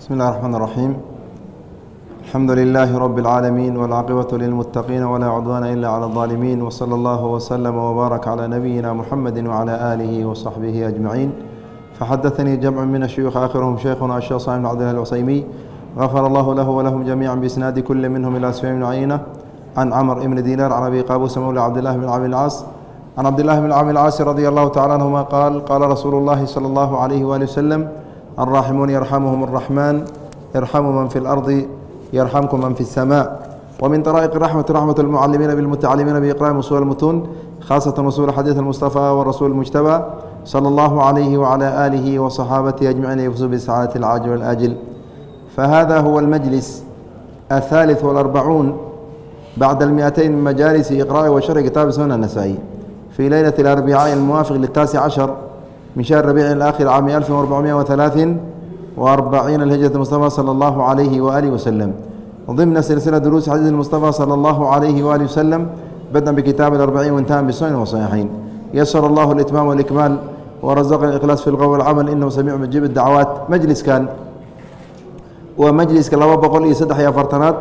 بسم الله الرحمن الرحيم الحمد لله رب العالمين والعاقبة للمتقين ولا عدوان إلا على الظالمين وصلى الله وسلم وبارك على نبينا محمد وعلى آله وصحبه أجمعين فحدثني جمع من الشيوخ آخرهم شيخنا الشيخ صالح بن عبد الله العصيمي غفر الله له ولهم جميعا بإسناد كل منهم إلى سفيان بن عيينة عن عمر بن دينار عن أبي قابوس مولى عبد الله بن عبد العاص عن عبد الله بن عبد العاص رضي الله تعالى عنهما قال قال رسول الله صلى الله عليه وآله وسلم الراحمون يرحمهم الرحمن يرحم من في الأرض يرحمكم من في السماء ومن طرائق الرحمة رحمة المعلمين بالمتعلمين بإقرام أصول المتون خاصة أصول حديث المصطفى والرسول المجتبى صلى الله عليه وعلى آله وصحابته أجمعين يفوزوا بسعادة العاجل والآجل فهذا هو المجلس الثالث والأربعون بعد المئتين من مجالس إقراء وشرح كتاب سنة النسائي في ليلة الأربعاء الموافق للتاسع عشر من شهر ربيع الآخر عام 1443 الهجرة المصطفى صلى الله عليه وآله وسلم ضمن سلسلة دروس حديث المصطفى صلى الله عليه وآله وسلم بدأ بكتاب الأربعين وانتهى بالسنن والصحيحين يسر الله الإتمام والإكمال ورزقنا الإخلاص في القول والعمل إنه سميع مجيب الدعوات مجلس كان ومجلس كلابا بقول إيه سدح يا فرتنات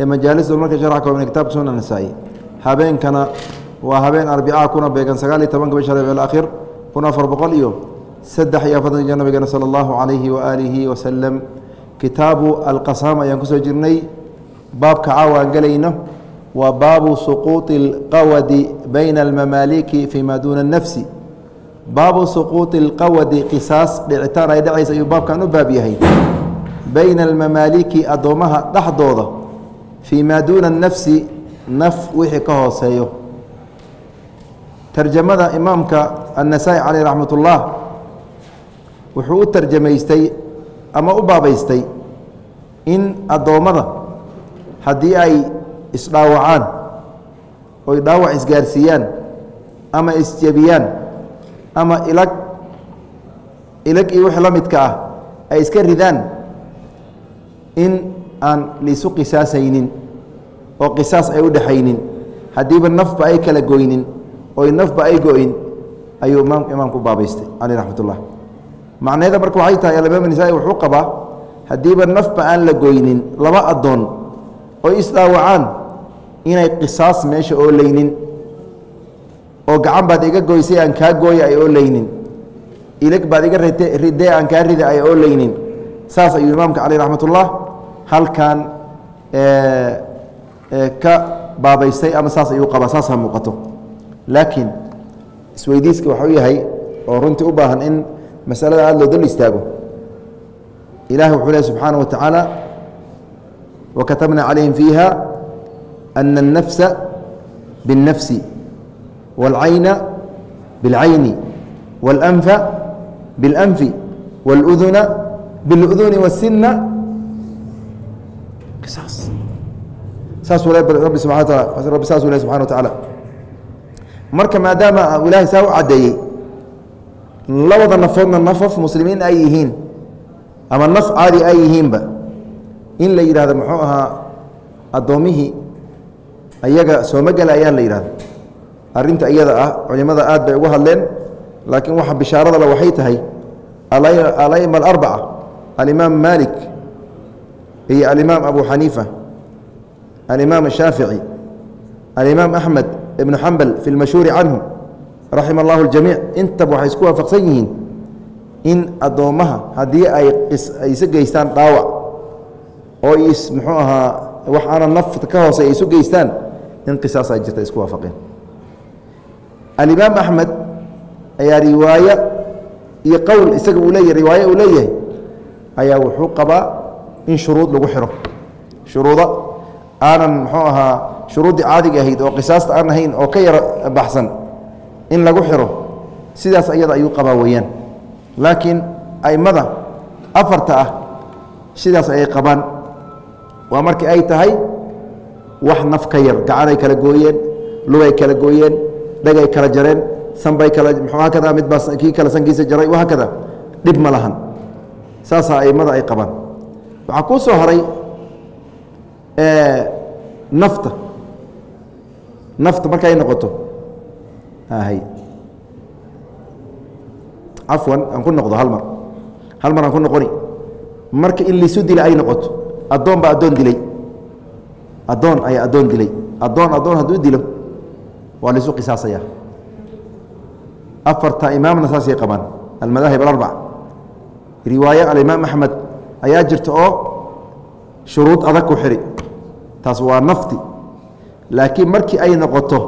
مجالس المركز شرع كون كتاب سنن النسائي هابين كان وهابين أربعاء كنا بيجان سقالي تبان قبل شهر الآخر كنا أفر بقول إيوه saddex iyo afartan jir nabigana sala allahu calayhi waaalihi wasalam kitaabu alqasaam ayaan kusoo jirnay baabka caawa aan gelayno waa baabu suquuطi اlqawadi bayna almamaaliki fi ma duuna اnafsi baabu suquuطi اlqawadi qisaas dhicitaan ay dhacaysa ayuu baabkan u baab yahay bayna almamaaliki addoommaha dhexdooda fii maa duuna الnafsi naf wixii ka hooseeyo tarjamada imaamka annasaa-i caleyh raxmat ullah wuxuu u tarjamaystay ama u baabaystay in addoommada haddii ay isdhaawacaan oy dhaawac isgaarsiiyaan ama isjebiyaan ama ilag ilag iyo wixii la midka ah ay iska ridaan in aan liisu qisaasaynin oo qisaas ay u dhexaynin haddiiba nafba ay kala goynin oy nafba ay go-in ayuu imaam imaamku baabaystay caleyh raxmat ullah marka waxay tahay alimaam nisaa wuxuu qabaa haddiiba nafba aan la goynin laba addoon oy isdhaawacaan inay qisaas meesha oolaynin oo gacan baad iga goysay aan kaa gooya ay oolaynin ilag baad iga ridee aan kaa rida ay oolaynin saas ayuu imaamka caleyh raxmatullah halkan ka baabaystay ama saas ayuu qabaa saasa muuqato laakiin isweydiiska waxau yahay oo runtii u baahan in masalada aada loo dul istaago ilahi wuxuu leh subxaanaه wa tacaala wakatabna calayhim fiiha ana الnafsa biالnafsi wاlcayna biاlcayni wاlanfa biاlanfi wاluduna biاluduni wالsina qisaas saasuu le rabbi subaa taala rabbi saasuu leh subxana wa tacaala marka maadaama ilaahay saa u caddeeyey labada nafoodna nafaf muslimiin ay yihiin ama naf caadi ay yihiinba in la yidhahdo muxuu ahaa addoommihii ayaga sooma gela ayaa la yidhahdo arrinta iyada ah culimada aad bay ugu hadleen laakiin waxa bishaaradale waxay tahay alayma alarbaca alimaam maalik iyo alimaam abu xaniifa alimaam shaafici alimaam axmed ibnu xambal fi lmashhuuri canhu raxima allahu ljamiic intaba waxay isku waafaqsan yihiin in addoommaha haddii ay isu geystaan dhaawac oo is muxuu ahaa wax aana nafta ka hoose ay isu geystaan in qisaas ay jirta isku waafaqeen. Alimaam axmed ayaa riwaaye iyo qowl isaga uu leeyahy riwaaye uu leeyahay ayaa wuxuu qabaa in shuruud lagu xiro. Shuruuda aanan muxuu ahaa shuruuddii caadiga ahayd oo qisaasta aan ahayn oo ka yaro baxsan in lagu xiro sidaas ayada ayuu qabaa weeyaan. Laakiin a'immada afarta ah sidaas ayay qabaan. Waa markii ay tahay wax naf ka yar gacanay kala gooyeen lugay kala gooyeen dhagay kala jareen sanbay kala muxuu hakada midbaa kii kale sankiisa jaray wahaakada dhib ma lahan. Saasaa a'immada ay qabaan. Waxaa kuu soo haray nafta. Nafta markay noqoto. Hay cafwan aan ku noqdo hal mar. Aan ku noqoni. Marka in liisu dila ay noqoto. Addoon baa addoon dilay. Addoon ayaa addoon dilay. Addoon addoon hadduu dilo waa laisu qisaasaya afarta imaamna saasay qabaan. Almadaahib alarbac riwaaye alimaam axmed ayaa jirta oo shuruud adag ku xidhi taas waa nafti. Laakiin markii ay noqoto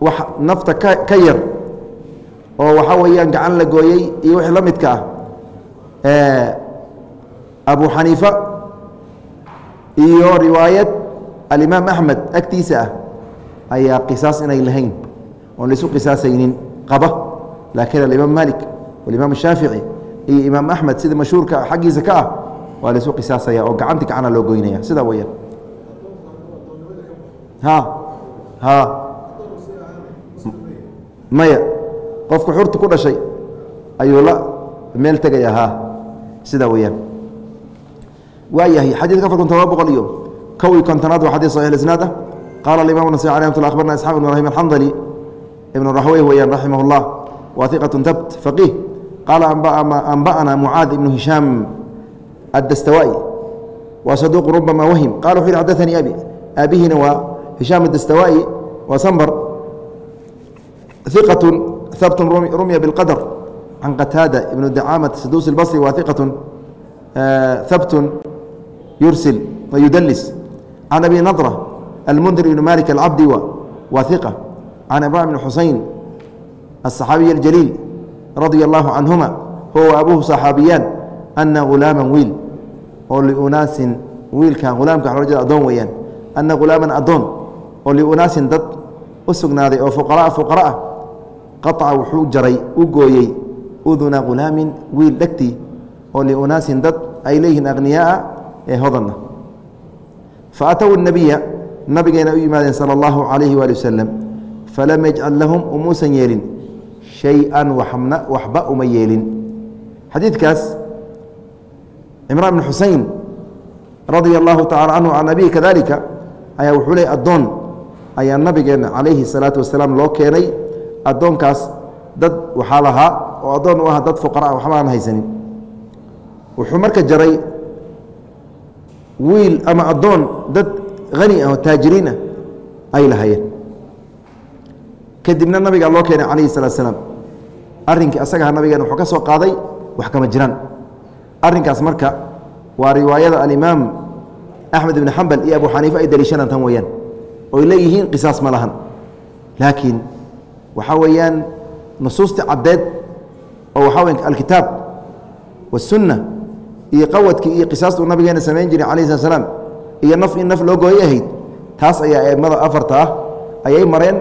wax nafta ka yar oo waxaa weeyaan gacan la gooyey iyo wixii la midka ah abu xaniifa iyo riwaayad alimaam axmed agtiisa ah ayaa qisaas inay lahayn oon laisu qisaasaynin qaba. Laakiin alimaam malik walimaam shaafici iyo imaam axmed sida mashhuurka xaggiisa ka ah waa laisu qisaasaya oo gacanti gacana loo goynaya sidaa weyaan maya qofku xurta ku dhashay ayuu la meel tegaya ha. Sidaa weyaan waa yahay xadiidka afar kun todoba boqol iyo kow iyo kontonaad waa xadis saxix isnaad ah. Qaala alimam nasai alay mat abarna isxaaq ibn ibrahim alxandali ibn raxwey weyaan raximah اllah wa iqaة tabt faqiih qaala anba'ana mucaad ibnu hishaam addastawaa'i waa saduuq rubama wahim. Qala wuxu yhi xadaanii abi. Aabihina waa hishaam addastawaa'i waa sambar iqaة habt rumya bاlqadr can qataada ibnu dacaamة saduus اlbصri wa iqaة habt yursil wayudlis can abi nadra almundir ibn malik alcabdi wa iqa can ibrahim bn xusein aلصaxaabiy اljaliil radia اllahu canhuma huwa abuhu صaxaabiyaan ana gulaama wiil oo liunaasin wiilkan hulaamka xorjada adoon weeyaan ana hulaaman adoon oo liunaasin dad u sugnaaday oo fuqaraa fuqaraa qaطca wuxuu jaray u gooyey uduna hulaamin wiil dhegtii oo liunaasin dad ay leeyihiin akhniyaaa ee hodana fa atow nabiya nabigeena u yimaadeen sala allahu calayhi waali wasalam falam yajcal lahum umuusan yeelin shay-an waxna waxba uma yeelin. Xadiidkaas cimraan bin xusein radia allahu tacala canhu can nabiyi kadalika ayaa wuxuu leey addoon ayaa nabigeena calayhi الsalaatu wasalaam loo keenay. Addoonkaas dad waxaa lahaa oo addoon u ah dad fuqara ah waxba aan haysanin. Wuxuu marka jaray wiil ama addoon dad hani ah oo taajiriin ah ay lahaayeen. Kadibna nabigaa loo keenay calayhi salatu salaam arrinkii asagaha nabigeena wuxuu ka soo qaaday wax kama jiraan. Arrinkaas marka waa riwaayada alimaam axmed ibn xambal iyo abu xaniifa ay daliishanaan tan weeyaan oy leeyihiin qisaas ma lahan. Laakiin waxaa weeyaan nusuustii caddeed oo waxaa weya alkitaab wasunna iyo qawadkii iyo qisaastuu nabigeena samayn jiray calayhi slat slaam iyo naf in naf loo gooyay ahayd taas ayaa aimada afarta ah ayay mareen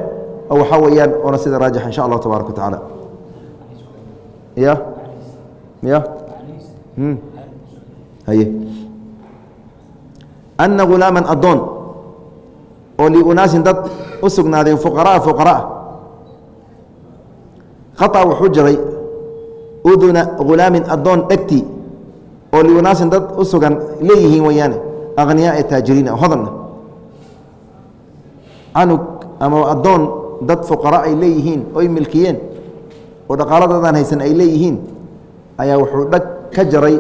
oo waxaa weeyaan oona sida raajix insha allahu tabaaraka wa tacaala. Ya? Ya? Haye. Ana hulaaman addoon oo liunaasin dad u sugnaaday fuqaraa fuqaraa. Khaa wuxuu jiray uduna hulaamin addoon dhegtii oo liunaasin dad u sugan leeyihiin wayaane akhniyaa ee taajiriina hodana canug ama addoon dad fuqara ay leeyihiin oy milkiyeen oo dhaqaaladoodan haysan ay leeyihiin ayaa wuxuu dhag ka jaray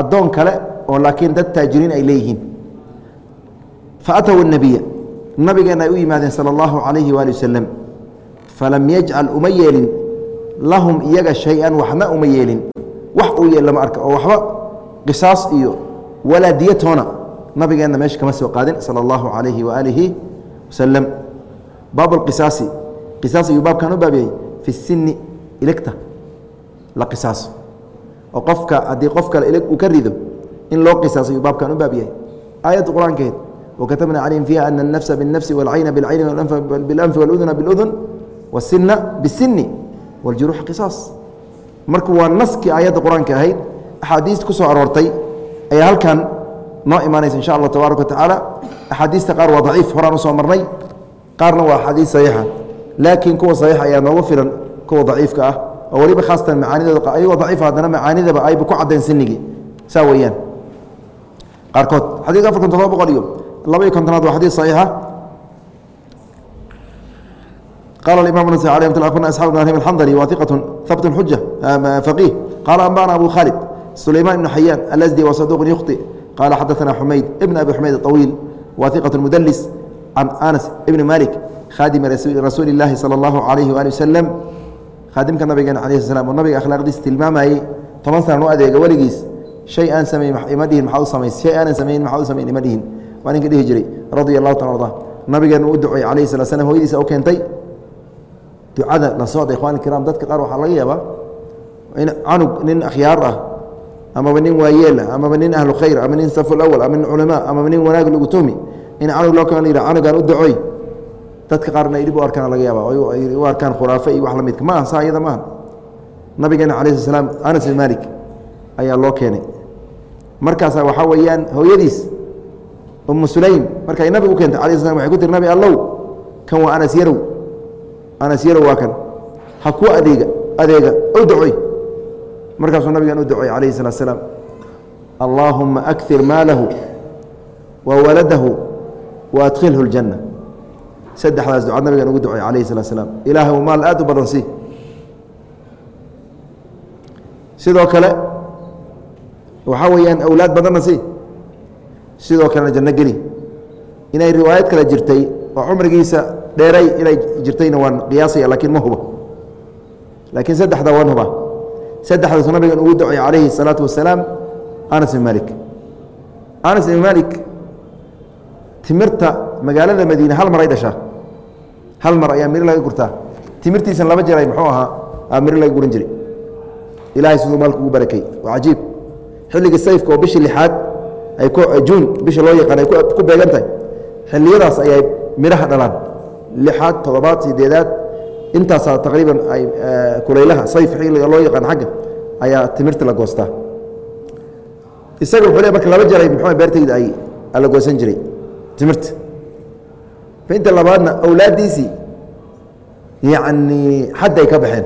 addoon kale oo laakiin dad taajiriin ay leeyihiin. Fa ataw اnabiya nabigeenna ay u yimaadeen salى اllahu calayhi waali wasalam falam yajcal uma yeelin lahum iyaga shay-an waxna uma yeelin wax uu yeel lama arka oo waxba qisaas iyo walaa diyatoona nabigeenna meesha kama soo qaadin salى اllahu calayhi waaalihi wasalam baab اqisaasi qisaas ayuu baabkan u baabiyey fi sini iligta la qisaaso oo qofka haddii qof kale ilig uu ka rido in loo qisaaso ayuu baabkan u baab yahay aayadda qur-aankeed wakatabna calayhim fiiha ana الnafsa bالnafsi wاlcayna bاlcayni biاlanfi wاluduna biاludun wالsina bالsini wاljuruuxa qisaas marka waa naskii aayadda qur-aanka ahayd axaadiist ku soo aroortay ayaa halkan noo imaanaysa insha allah tabaaraka wa tacaala axaadiista qaar waa daciif horaan usoo marnay qaarna waa axaadiis saxiixa laakiin kuwa saxiixa ayaa noogu filan kuwa daciifka ah oo weliba khaasatan macaanidooda ayagoo daciifa haddana macaanidaba ayba ku caddayn sinigii saa weeyaan qaarkood xadiidka afar kun todoba boqol iyo laba iyo kontonaad waa xadiis saxiixa قال الإمام النسائي عليه رحمة الله أخبرنا إسحاق بن إبراهيم الحنظلي واثقة ثبت حجة فقيه قال أنبأنا أبو خالد sulayman ibn xayaan alasdi wa saduuq yukhطi qaala xadaثana xumayd ibn abi xumayd aطawiil wahiqaة mudlis can anas ibni malik khaadimi rasuuli اllaahi salى اllahu alayhi waali wasalam khaadimka nabigeena alayh slam oo nabiga akhlaaqdiisa tilmaamayey toban sanan u adeega weligiis shay aan samayn ima dhihin maxaa u samays shay aanan samaynin maxaa u samayn ima dhihin waa ninka dhihi jiray radia allahu taala arda nabigeena u duceey calayhi salaa slam hoyadiisa u keentay. Ducada la socda ikhwani kiraam dadka qaar waxaa laga yaabaa in canug nin akhyaar ah amaba nin waayeel ah amaba nin ahlu khayr ama nin safu lawal ama nin culamaa amaba nin wanaag lagu tuhmi in canug loo keen yidha canugaan u ducoy. Dadka qaarna ay u arkaan laga yaaba u arkaan khuraafe iyo wax la ma aha saa iyada maaha. Nabigeena calayhi sala anas bin malik ayaa loo keenay. Markaasaa waxaa weeyaan hooyadiis umu sulaym. Markay nabigu u keentay ala slam waxay ku tiri nabi allow kan waa anas yarow. Anas yarow waa kan. Ha ku adeega adeega u markaasuu nabigan u ducoy calayhi salatu salaam. Allaahuma akir maalahu wa waladahu wa adkhilhu saddexdaas ducaad nabigan ugu ducoy calayhi salatu salaam. Ilaahay u maal aad u badan si sidoo kale waxaa weeyaan awlaad badanna si sidoo kalena janno geli. Inay riwaayad kale jirtay oo cumrigiisa dheeray inay jirtayna waan qiyaasaya laakiin ma huba laakiin saddexda waan huba. Saddexdaasu nabigan ugu ducay calayhi الsalaatu wasalaam anas bin malik anas bin malik timirta magaalada madiine hal mar dhashaa. Hal mar ayaa miro laga gurtaa. Timirtiisan laba jeray muxuu ahaa miro laga guran jiray. Ilahay siduu maalka ugu barakay. Waa cajiib. Xilligii sayfka oo bishii lixaad juun bisha loo yaqaan ay ku beegan tahay. Xilliyadaas ayay midhaha dhalaan. Lixaad toddobaad sideedaad intaasaa taqriiban ay kulaylaha sayf xilliga loo yaqaan xagga ayaa timirta la goostaa. Isaga wuxuu le marka laba jaray muxuu beertayda ay la goosan jiray timirta. Inta labaadna awlaaddiisii yacni xadda ka baxeen.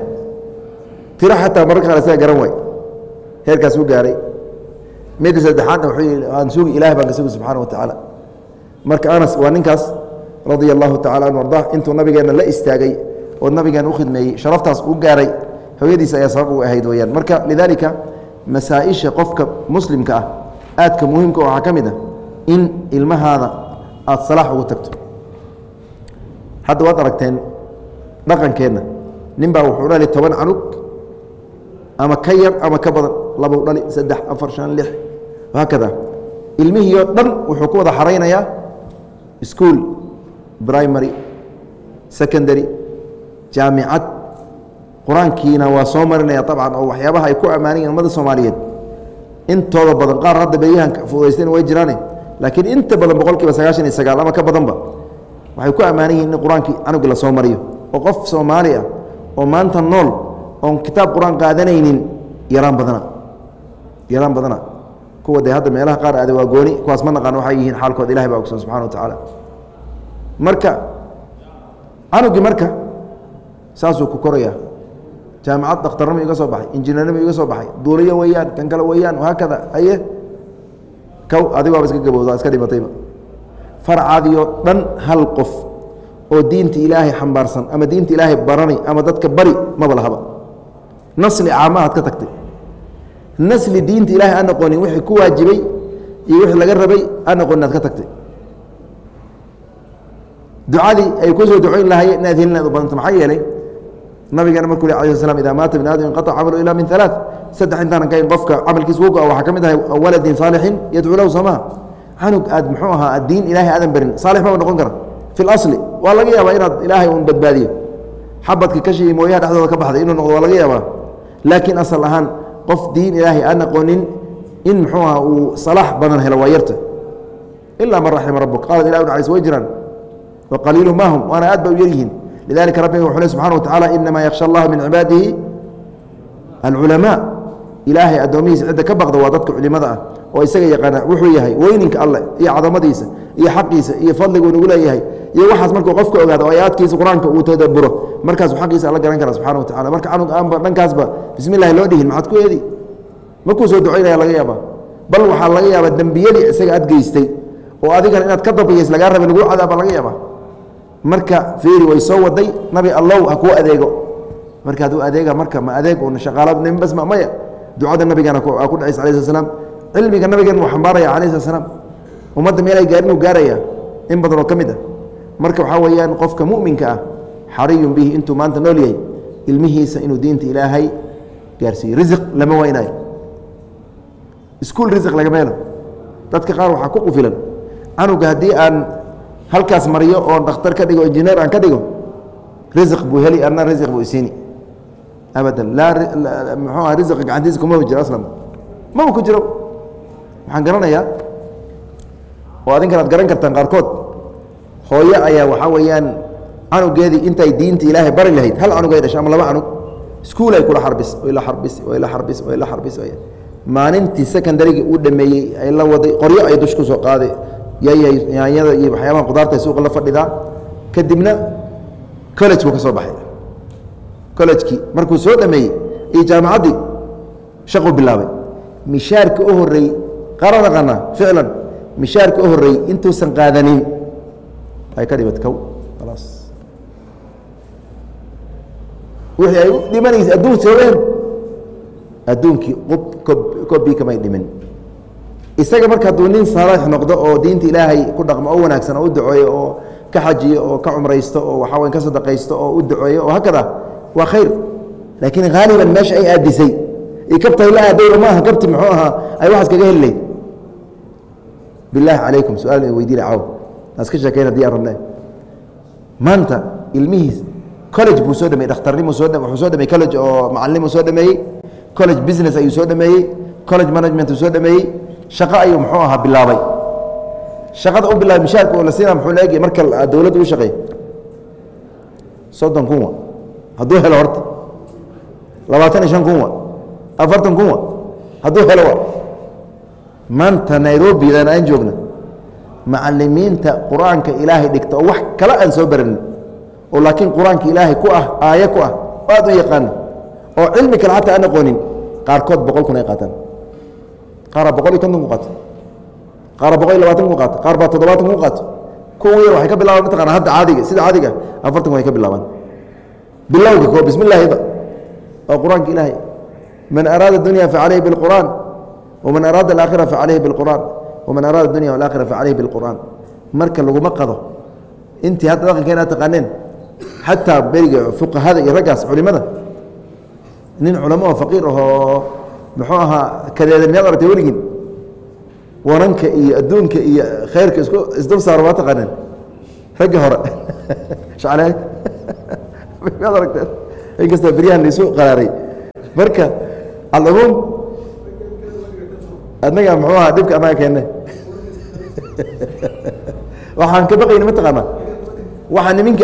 Tiro xataa mararka qaar isaga garan waay. Heerkaas u gaaray midka saddexaadna aan sugi ilahay baan ka sugi subxaana wa tacaala. Marka anas waa ninkaas radia allahu tacala anhu ardah intuu nabigeenna la istaagay oo nabigeena u khidmeeyey sharaftaas u gaaray hooyadiis ayaa sabab u ahayd weyaan marka lidaalika masaa-isha qofka muslimka ah aadka muhiimka waxaa ka mid ah in ilmahaada aada salaax ugu tagto. Hadda waad aragteen dhaqankeenna nin baa wuxuu dhali toban canug ama ka yar ama ka badan labau dhali saddex afar shan lix haakada ilmihiioo dhan wuxuu ku wada xaraynayaa school primary secondary jaamicad qur'aankiina waa soo marinaya abcan oo waxyaabaha ay ku ammaanan yihiin ummadda soomaaliyeed. Intooda badan qaar hadda beyahan fudaysteen way jiraane laakiin inta badan boqol kiiba sagaashan iyo sagaal ama ka badanba waxay ku ammaanan yihiin in qur'aankii canugi la soo mariyo. Oo qof soomaali ah oo maanta nool oon kitaab qur'aan qaadanaynin yaraan badana yaraan badana kuwa dee hadda meelaha qaar aada waa gooni kuwaas ma naqaan waxay yihiin xaalkooda ilahay baa ogsoon subxana wa tacaala marka canugii marka saasuu ku koraya jaamicad dakhtarnimo iga soo baxay injineernimo iga soo baxay duuliyo weeyaan kan kale weeyaan haakada aye kow adigoaba iska gabowda iska dhimatayba. Farcaadiyo dhan hal qof oo diinta ilaahay xambaarsan ama diinta ilaahay barani ama dadka bari maba lahaba. Nasli caamahaad ka tagtay nasli diinta ilahay aan aqoonin wixii ku waajibay iyo wixii laga rabay aan aqoonin aad ka tagtay. Ducadii ay ku soo ducoyn lahaayeen inaad helin aad u badanta maxaa yeelay nabigeena markuu yhi alayh slam ida maata bn aadam inqaطca camalu ila min alaa saddex intaana kayn qofka camalkiisa ku go waxaa ka mid ahay waladin saalixin yadcuu lahu samaa canug aad muxuu ahaa diin ilaahay aadan berin saalix maba noqon kara. Fi اlasli waa laga yaabaa inaad ilaahay un badbaadiyo. Xabadka kashi mooyaha dhexdooda ka baxday inuu noqdo waa laga yaabaa. Laakiin asal ahaan qof diin ilaahay aan aqoonin in muxuu aha uu salaax badan helo waa yarta ilaa man raxima rabuk qaalad ilah nacays way jiraan. Wa qaliilu ma hum? Waana aad ba u yaryihiin. Lidalika rabbiga wuxuu le subxana wa tacala inamaa yaksha allaha min cibaadihi alculamaa ilaahay addoomihiisa cidda ka baqda waa dadka culimada ah oo isaga yaqaana wuxuu yahay weyninka alleh iyo cadamadiisa iyo xaqiisa iyo fadligu nagu leeyahay iyo waxaas markuu qofka ogaado o ayaadkiisa qur'aanka uu tadaburo markaasuu xaqiisa alla garan kara subxana wa tacala marka canug aanba dhankaasba bismi illahi loo dhihin maxaad ku eedi? Markuu soo ducaynaya laga yaabaa? Bal waxaa laga yaabaa dembiyadii isaga aad geystay oo adigana inaad ka dabiyays lagaa rabay lagu cadaaba laga yaabaa? Marka fiiri way soo waday nabi allow ha kuu adeego. Marka hadduu adeega marka ma adeeg un shaqaala nin bas ma maya ducada nabigana ku dhacaysa alai sl slam cilmiga nabigan uu xambaaraya alayh slat slaam ummadda meelay gaarin uu gaaraya in badan oo ka mid ah. Marka waxaa weeyaan qofka mu'minka ah xariyun bihi intuu maanta nool yahay ilmihiisa inuu diinta ilaahay gaarsiiyo. Risiq lama waynayo iskuul risiq lagama helo. Dadka qaar waxaa ku qufilan. Canuga haddii aan halkaas mariyo oo dhakhtar ka dhigo injineer aan ka dhigo risiq buu heli anna risiq buu isiini abadan aha risiqa gacantiisa kumaba jiro aslan maba ku jiro waxaan garanayaa oo adinkan aad garan kartaan qaarkood hooyo ayaa waxaa weeyaan canugeedii intay diinta ilaahay bari lahayd hal canug ay dhashay ama laba canug iskuul ay kula xarbis way la xarbis way la xarbis way la xarbis maalintii secondarygii uu dhameeyey ay la waday qoryo ay dush ku soo qaaday yaanyada iyo waxyaabaha qudaarta suuqa la fadhidaa kadibna college buu ka soo baxay collegekii markuu soo dhameeyey iyo jaamacaddii shaquu bilaabay. Mishaarka u horreeyey qaara naqana ficlan mishaarka u horreeyey intuusan qaadanin. Ay ka dhibat kow khalaas. Wixii ay u dhimanaysa adduun soobeen adduunkii kobii kamay dhimin. Isaga marka hadduu nin saalix noqdo oo diinta ilaahay ku dhaqmo oo wanaagsan oo u duceeyo oo ka xajiyo oo ka cumraysto oo waxaa weyn ka sadaqaysto oo u duceeyo oo hakada waa khayr. Laakiin haaliban meesha ay aadisay. Kabtay la aadayba maaha kabti muxuu ahaa ay waxaas kaga heli lahayd bilaahi calaykum su'aal weydiina caw aas ka sheekayn haddii aan rabne maanta ilmihiis college buu soo dhameeyey dhakhtarnimu soo wuxuu soo dhameeyey college oo macallimuu soo dhameeyey college business ayuu soo dhameeyey college management uu soo dhameeyey shaqo ayuu muxuu ahaa bilaabay. Shaqada u bilaabay mishaarka oo la siinaa muxuu leegay marka dowladda u shaqeey soddon kun wa hadduu helo horta. Labaatan iyo shan kun wa afartan kun wa hadduu helo wa maanta nairobidan aan joogna macalimiinta qur'aanka ilaahay dhigta oo wax kale aan soo baranin oo laakiin qur'aanka ilaahay ku ah aaye ku ah oo aad u yaqaana oo cilmi kale xataa aan aqoonin qaarkood boqol kun ay qaataan. Qaara boqol iyo konton ku qaato. Qaara boqol iyo labaatan ku qaato. Qaar baa toddobaatan ku qaato. Kuwa yar waxay ka bilaabaan mataqana hadda caadiga sida caadiga afartan kun ka bilaabaan bilowga koo bismi oo qur'aanka ilaahay. Man araada dunya facalayhi bilqur'aan waman araada alaakhira facalayhi bilqur'aan waman araada dunya walaakhira facalayhi bilqur'aan marka laguma qado intii hadda dhaqankeena aad taqaaneen xataa beriga fuqahada iyo raggaas culimada nin culamo oo faqiir ahoo muxuu ahaa kadeedan aragtay weligiin wananka iyo adduunka iyo khayrka isku isdul saaro waa taqaaneen. Ragga hore. Aragteen inkastoo beryahan laisu qaraaray marka alcumuum annaga muxuu ahaa dhibka annaga keenne waxaan ka baqayna mataqaana waxaa niminki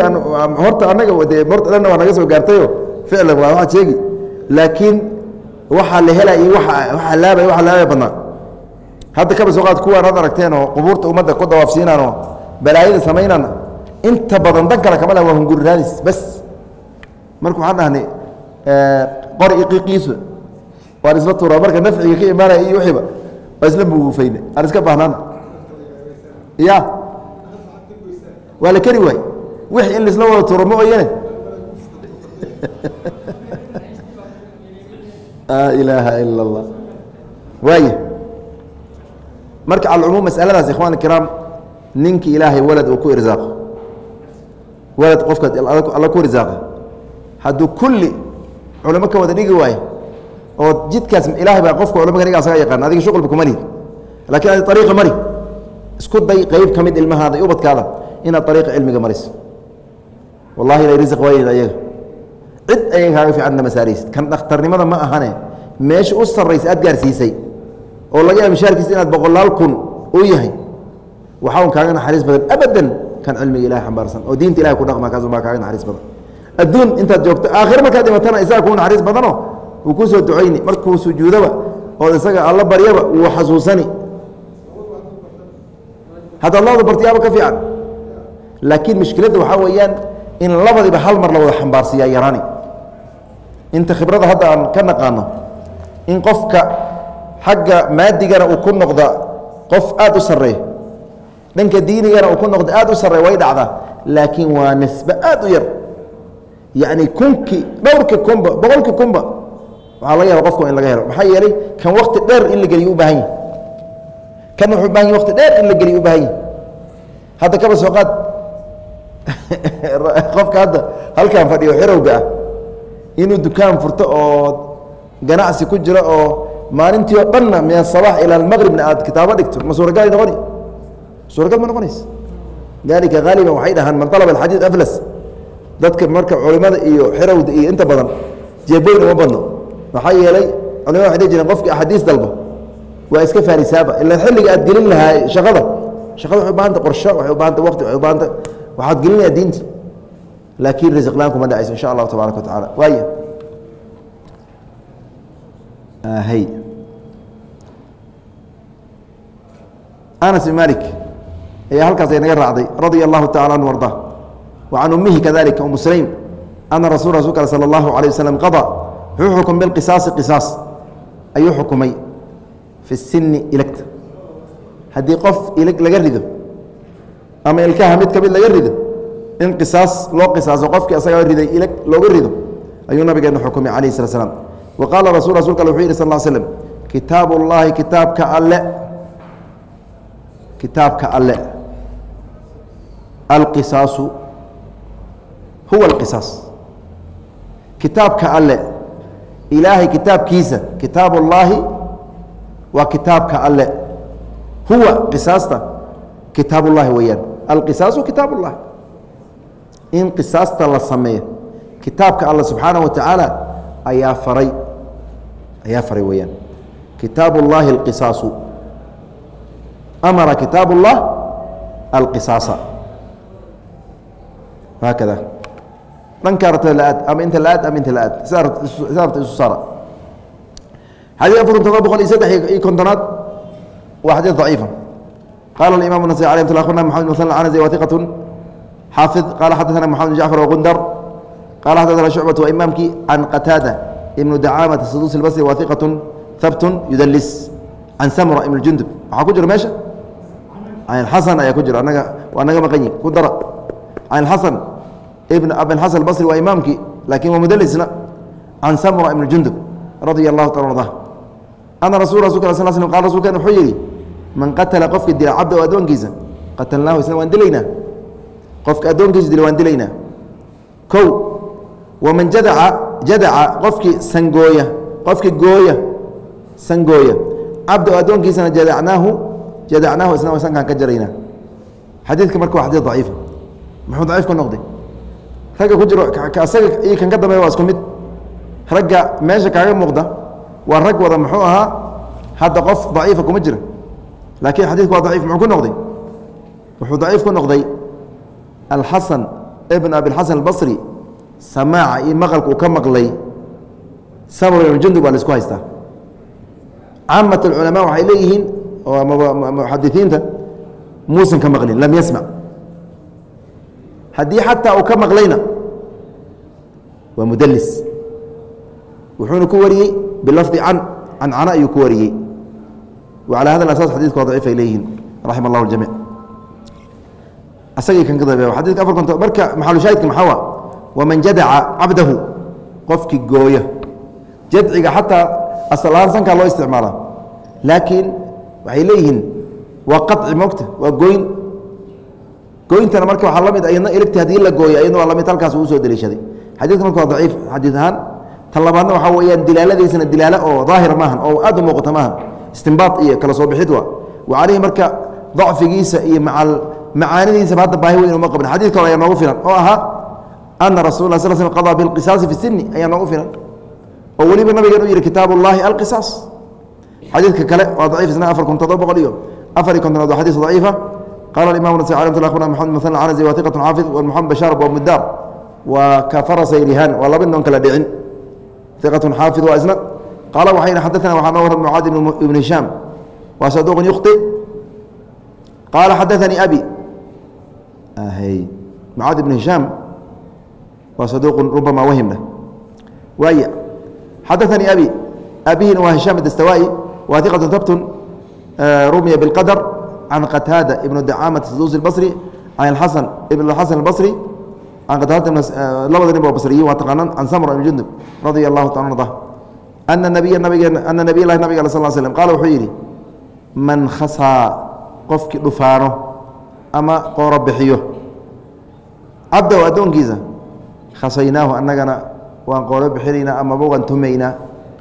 horta annaga de horta dhanna waa naga soo gaartayo. Ficlan waa waxaad sheegi. Laakiin waxaa la helay iyo waa laabay waxa laabay badnaa. Hadda kaba soo qaad kuwaan ad aragteen oo qubuurta ummadda ku dawaafsiinaan oo balaayada samaynaan inta badan dan kale kama laha waa hunguri raadis bas marka waxaan dhahnay qori iqiiqiisu waan isla tuuraa marka nafciga ka imaanaya iyo wixiiba waa isla buufayne aan iska baahnaan ya waa la keri waay wix in laisla wada tuuro ma oyane laa ilaaha ila اllah waaya marka alcumuum masaladaas ikhwan kiraam ninki ilaahay walad uu ku irsaaqo walad qofka alla ku irsaaqa hadduu kulli culamo ka wada dhigi waayo oo jidkaas ilaahay baa qofka culamo ka dhiga asaga yaqaan adiga shuqulba kuma lihid laakiin adi ariiqa mari isku day qeyb ka mid ilmahaada ubadkaada inaad ariiqa cilmiga mariso wallahi la risq waayeed ayaga. Cid ayaga kaaga fiicanna masaaraysid. Kan dhakhtarnimada ma ahane meesha u sarraysa aad gaarsiisay oo laga yaaba mishaarkiisa inaad boqolaal kun uu yahay waxaa un kaaga naxariis badan. Abadan kan cilmiga ilahay xambaarsan oo diinta ilahay ku dhaqma kaas baa kaaga naxariis badan adduun intaad joogto aakhire markaad dhimatana isaga kuu naxariis badano wuu kuu soo ducayni markuu sujuudaba oo isaga alla baryaba wuu xasuusani. Hadda allada bartiyaaba ka fiican. Laakiin mushkiladda waxaa weeyaan in labadiba hal mar la wada xambaarsiiyaa yaraani. Inta khibrada hadda aan ka naqaano in qofka xagga maadigana uu ku noqda qof aad u sarreeya dhanka diinigana uu ku noqda aad u sarreeya way dhacdaa laakiin waa nisbe aad u yar yacni kunkii dhowrkii kunba boqolkii kunba waxaa laga yaaba qofku in laga helo. Maxaa yeelay kan wakti dheer in la geliyo u baahan yahi kan wuxuu ubahan yahi wakti dheer in la geliyo u baahan yahi hadda kaba soo qaad. Qofka hadda halkan fadhiyo xirowga ah inuu dukaan furto oo ganacsi ku jiro oo maalintii oo dhanna min asabax ila almaqribna aad kitaabo dhigto ma suuragal noqoni? Suuragal ma noqonaysa? Dalika haaliban waxay dhahaan man alaba alxadiid aflas dadka marka culimada iyo xerowda iyo inta badan jeeboyn uma badno. Maxaa yeelay culimada waxay jireen qofki axaadiis dalba waa iska faarisaaba ila xilliga aad gelin lahaa shaqada shaqada waxay u qorsho waxay u waqti waxay u bahanta waxaad gelinayaa diinta. Laakiin risiq laan kuma dhacayso insha allahu tabaaraka wa waaya hay anas bin malik ayaa halkaas ay naga raacday radia allahu tacala anhu arda wa can ummihi kadalika umu sulaym ana rasul rasulka al sala allahu alayh wasalam qadaa wuxuu xukum bilqisaasi qisaas ayuu xukumay fi sini ilagta. Haddii qof ilig laga rido ama ilkaha mid ka mid laga rido in qisaas loo qisaaso qofkii asagaa riday ilig looga rido ayuu nabigeena xukumay calayh slat slam wa qaala rasul rasulka al wuxuu yihi sal slm kitaab ullaahi kitaabka alle. Kitaabka alle. Alqisaasu huwa alqisaas kitaabka alle ilaahay kitaabkiisa kitaab ullaahi waa kitaabka alle huwa qisaasta kitaab ullahi weeyaan alqisaasu kitaab ullahi in qisaasta la sameeyo kitaabka alle subxaanaه wa tacaala ayaa faray ayaa faray weeyaan kitaab alqisaasu amara kitaab alqisaasa haakada dhankaa rabta la-aad ama inta la-aad ama inta la-aad sidaa rabta isu saara xadيث afar todoba boqol iyo saddex iyo kontonaad waa xadيث ضaciifa qala الimam النasي عليه mt aخرna محamed مثن العنزي وثiqة xaafiظ qala xadaثna محamed بن جعفر وغundar qala xadaثna شhucbaة waa imaamkii can qataadة ibn dacاamaة saduس الbصri وثiqaة habt yudlis can samra ibn jundub waxaa ku jira meesha can xasan ayaa ku jira anaga waa naga maqan yihin ku dara can xasan ibn abiاxasan الbصri waa imaamkii lakin waa mudlisna can samra ibn jundub radia الlahu taala arda ana rasul rasulka sal sl qal rasulkan wuxuu yidhi man qatala qofka dila cabda oo addoonkiisa qatalnaahu isna waan dilaynaa qofka addoonkiisa dila waan dilaynaa kow waman jadaca jadaca qofkii sangooya qofkii gooya sangooya cabda oo addoonkiisana jadacnaahu jadacnaahu isna sankaan ka jaraynaa xadiidka marka waa xadiid daciifa muxuu daciif ka noqday Ragga ku jiro asaga iyo kan ka dambeeya waa isku mid. Ragga meesha kaaga muuqda waa rag wada muxuu ahaa hadda qof daciifa kuma jira. Laakiin xadiidku waa daciif muxuu ku noqday? Wuxuu daciif ku noqday alxasan ibn abiاlxasan albasri. Samaaca iyo maqalka uu ka maqlay samr ibn jundub waa la isku haystaa. Caamat alculamaa waxay leeyihiin oo muxadisiinta muusan ka maqlin lam yasmac haddii xataa uu ka maqlayna waa mudlis wuxuuna ku wariyey bilafdi can cancana ayuu ku wariyey. Wa calaa hada asaas xadidku waa daciif ay leeyihiin raxima allahu ljamic asagii kan ka dambeeya xadidka afar konto marka maxalushaahidka maxaa waa? Waman jadaca cabdahu qofkii gooya. Jadciga xataa asalahaan sankaa loo isticmaala. Laakiin waxay leeyihiin waa qaci moogta waa gooyn gooyntana marka waxaa la mid iyadna iligti haddii la gooyo iyadna waa la mid halkaas uu u soo deliishaday xadidka marka waa daciif xadiid ahaan. Tan labaadna weyaan dilaaladiisana dilaalo oo daahira maahan oo aad u muuqata maahan istimbaad iyo kala soo bixid wa wa caleyhi marka dacfigiisa iyo macal macaanidiisaba hadda baahi weyn uma qabna xadidka hore ayaa noogu filan oo ahaa ana rasul sl sl qadaa bilqisaasi fi sini ayaa noogu filan. Oo weliba nabigeen u yihi kitaab alqisaas. Xadiidka kale waa daciif isna afar kun todoba boqol iyo afar iyo kontonaad waa xadiis daciifa qala imam nas alay akhbarna maxamed musan canazi wa iqatu xaafid wa maxamed bashaar wa mudaar waa ka farasay rihaan waa laba noon kala dhicin iqatu xaafid waa isna qaala waxay xadaana waxaa noo waran mucaad ibn hishaam waa saduuqun yukhti qaala xadaanii abi mucaad ibn hishaam waa saduuqun rubama wahimna waaya xadaanii abi abihina waa hishaam adastawaa'i waa iqatu habtun rumiya biاlqadr can qataada ibnu dacaamat saduus اbasri can asan ibn xasan اbasri can labada nin oo basriyi waa taqaanaan can samra ibn jundub radia allahu taala arda ana nabiya nabigeen ana nabiy lahi nabig al sal slm qaala wuxuu yidhi man khasaa qofkii dhufaano ama qooro bixiyo cabdow addoonkiisa khasaynaahu annagana waan qooro bixinaynaa amaba waan tumaynaa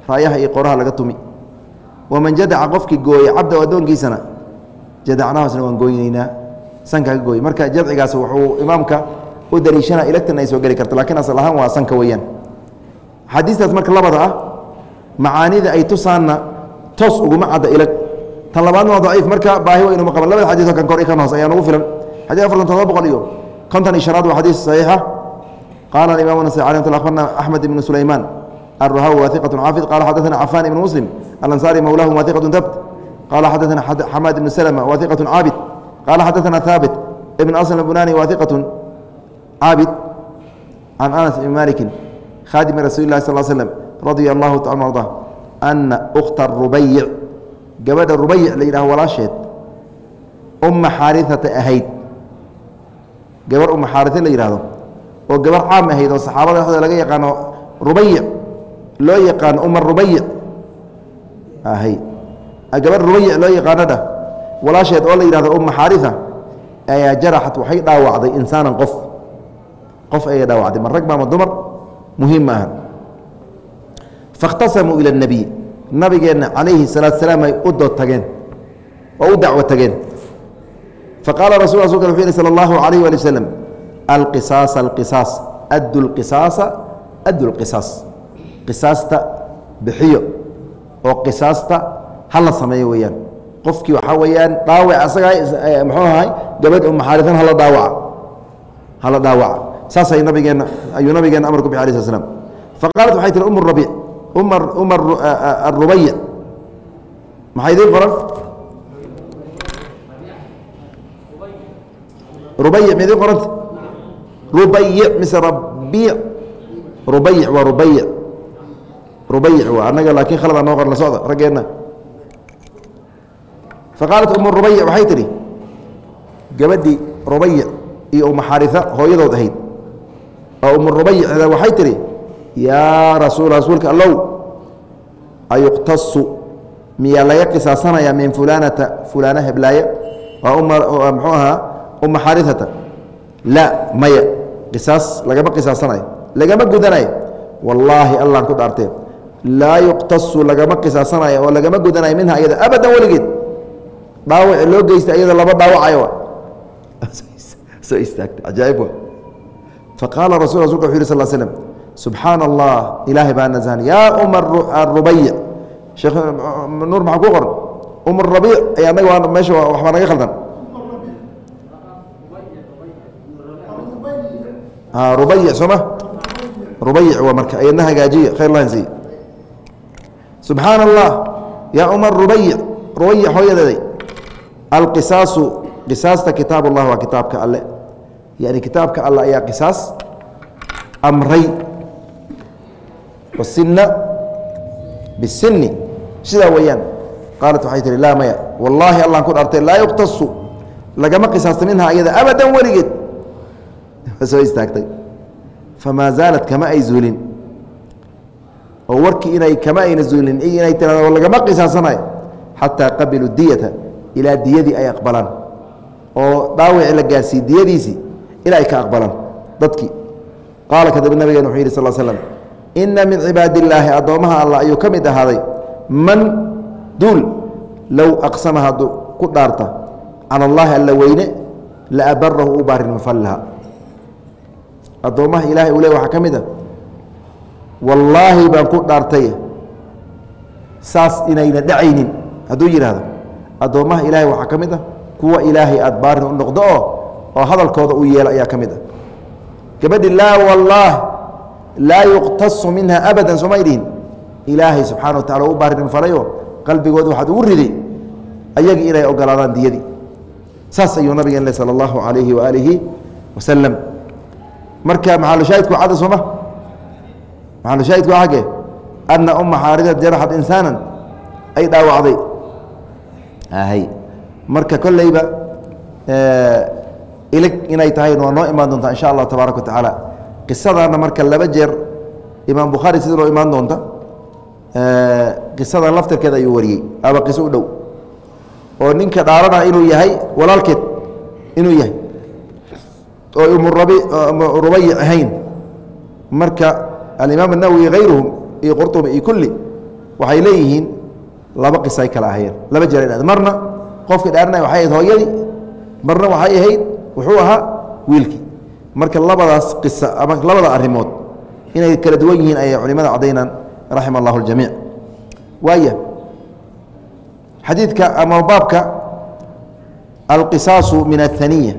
raayaha iyo qooraha laga tumi waman jadaca qofkii gooya cabdow addoonkiisana jadacnahoosna waan gooynaynaa sankaa ka gooy. Marka jadcigaas wuxuu imaamka u dariishana ilagtana ay soo geli karto lakiin asal ahaan waa sanka weeyaan. Xadiistaas marka labada ah macaanida ay tusaanna toos uguma cadda ilag tan labaadna waa daciif marka baahi waynuma qaban labada xadiiso kan kor i kan hoos ayaa filan. Xadii afartan todoba boqol iyo kontan iyo shanaad waa xadiis saxiixa ah. qaala imam anasai alay mt abarna axmed ibnu sulaymaan arruhawi waa iqatu caafid qala xadaana cafaan ibnu muslim alansaari mawlaahum waa واثقة ثبت قال xdثna حmاd بن سلمة واثقة cاabد قال xdثna ثابت بن أصل البناني واثقة cاabد عن أنس بن مالك khاdم رasuل الlah صل سلم رضي الله taعالى أرضاه أنa أkta الرubayع gabadha rubayع la yidhah walaasheed uma xاariثata ahayd gabar uma xaariثe la yihahdo oo gabar caam ahayd oo saxaabada dhexdooda laga yaqaano rubayع loo yaqaano uma rubayic ahay gabadh rubayic loo yaqaanodha walaasheed oo la yidhahdo umma xaarisa ayaa jaraxat waxay dhaawacday insaanan qof. Qof ayay dhaawacday. Ma rag baama dumar? Muhiim ma aha fakhtasamuu ila اnebiy nabigeenna calayhi salaatu salaam ay u dood tageen. Oo u dacwo tageen. Faqaala rasul ll slka wuxu yhi allahu alayh ali waslm alqisaasa alqisaas. Addu lqisaasa addu lqisaas qisaasta bixiyo. Oo qisaasta hala sameeyo weeyaan. Qofkii waxaa weeyaan dhaawac asaga muxuu ahay gabadh umaxaarian hala dhaawaca hala dhaawaca saasay nabigeenna ayuu nabigeenna amar ku bixi alay sl slam faqaalat waxay tihi um rabiic umar umar arubayic maxaa idiin qoran rubayic ma idiin qoranta rubayic mise rabiic rubayic waa rubayic rubayic waa annaga laakiin khalada noo qor la socda raggeenna faqaalat umu rubayic waxay tidhi gabadhii rubayic iyo uma xaariثa hooyadood ahayd. Oo umu rubayicda waxay tidhi yaa rasuul rasuulka allow ayuqtasu miyaa laga qisaasanayaa min fulaanata fulaana uma muxuu ahaa uma xaariثata la maya qisaas lagama qisaasanayo lagama gudanayo. Wallaahi allaan ku dhaartee laa yuqtasu lagama qisaasanayo oo lagama gudanayo minha iyada abadan weligeed dhaawaci loo geysta iyada laba dhaawacayo soo istaagta ajaaib faqaala rasul rasulka wuxu yhi sal slm subxaana allah ilaahay baa naزhan yaa uma arubayic sheekh nuur maxaa ku qoran? Um rabiic. Ay anaga meesha waxbaa naga khaldan. Rubayic sooma rubayic waa marka ayadna hagaajiya. Khayr lahan siiye subxaana allah yaa uma rubayic rubayic hooyadeeday alqisaasu qisaasta kitaab اllah waa kitaabka alle. Yani kitaabka alle ayaa qisaas amray. Wasina bisini sidaa weeyaan. Qaalat waxay tihi laa maya. Wallaahi allaan ku dhaartay laa yuqtasu. Lagama qisaasta minha ayada abadan weligeed. Soo istaagtay. Famaa zaalat kama ay zuulin. Oo warkii inay kama ayna zuulin inay tirado lagama qisaasanayo. Xataa qabiluu diyata ilaa diyadii ay aqbalaan. Oo dhaawici la gaarsiiye diyadiisii ilaa ay ka aqbalaan dadkii. Qaala kadib nabigeen wuxuu yidhi sal slam inna min cibaadi illaahi addoommaha allah ayuu ka mid ahaaday man duul low aqsama hadduu ku dhaarta cala allaahi alla weyne la abarahu u baarin mafalha addoommaha ilahay uu le waxaa ka mid a wallaahi baan ku dhaartay saas inayna dhacaynin hadduu yidhaahdo addoommaha ilaahay waxaa ka mid ah. Kuwa ilaahay aada baarin u noqdo oo oo hadalkooda u yeelo ayaa ka mid ah. Gabadhi laa wallaah laa yuqtasu minha abadan soomay dhihin ilaahay subxana wa tacala u baarin falayo? Qalbigooda waxaad ugu riday ayagii inay ogolaadaan diyadii saas ayuu nabigeen sala allahu calayhi waaalihi wasalam marka maxalushaahidku cadda sooma maxalushaahidku waa xagge anna uma xaaridat jaraxat insaanan. Ay dhaawacday marka kolleyba ilig inay tahay waa noo imaan doontaa insha allah tabaaraka wa tacaala qisadaana marka laba jeer imaam bukhaari sida loo imaan doonta qisada laftirkeeda ayuu wariyey aba qiso u dhow oo ninka dhaarana inuu yahay walaalkeed inuu yahay oo umurubayic ahayn marka alimaam الnawowi hayruhum iyo qurطubi iyo kulli waxay leeyihiin laba qisay kale ahayeen laba jeer dhahde marna qofka dhaarnay waxay ahayd hooyadii marna waxay ahayd wuxuu ahaa wiilkii. Marka labadaas qisa ama labada arrimood inay kala duwan yihiin ayay culimada caddaynaan raxima allahu aljamiic. Waaya xadiidka ama baabka alqisaasu min aلhaniya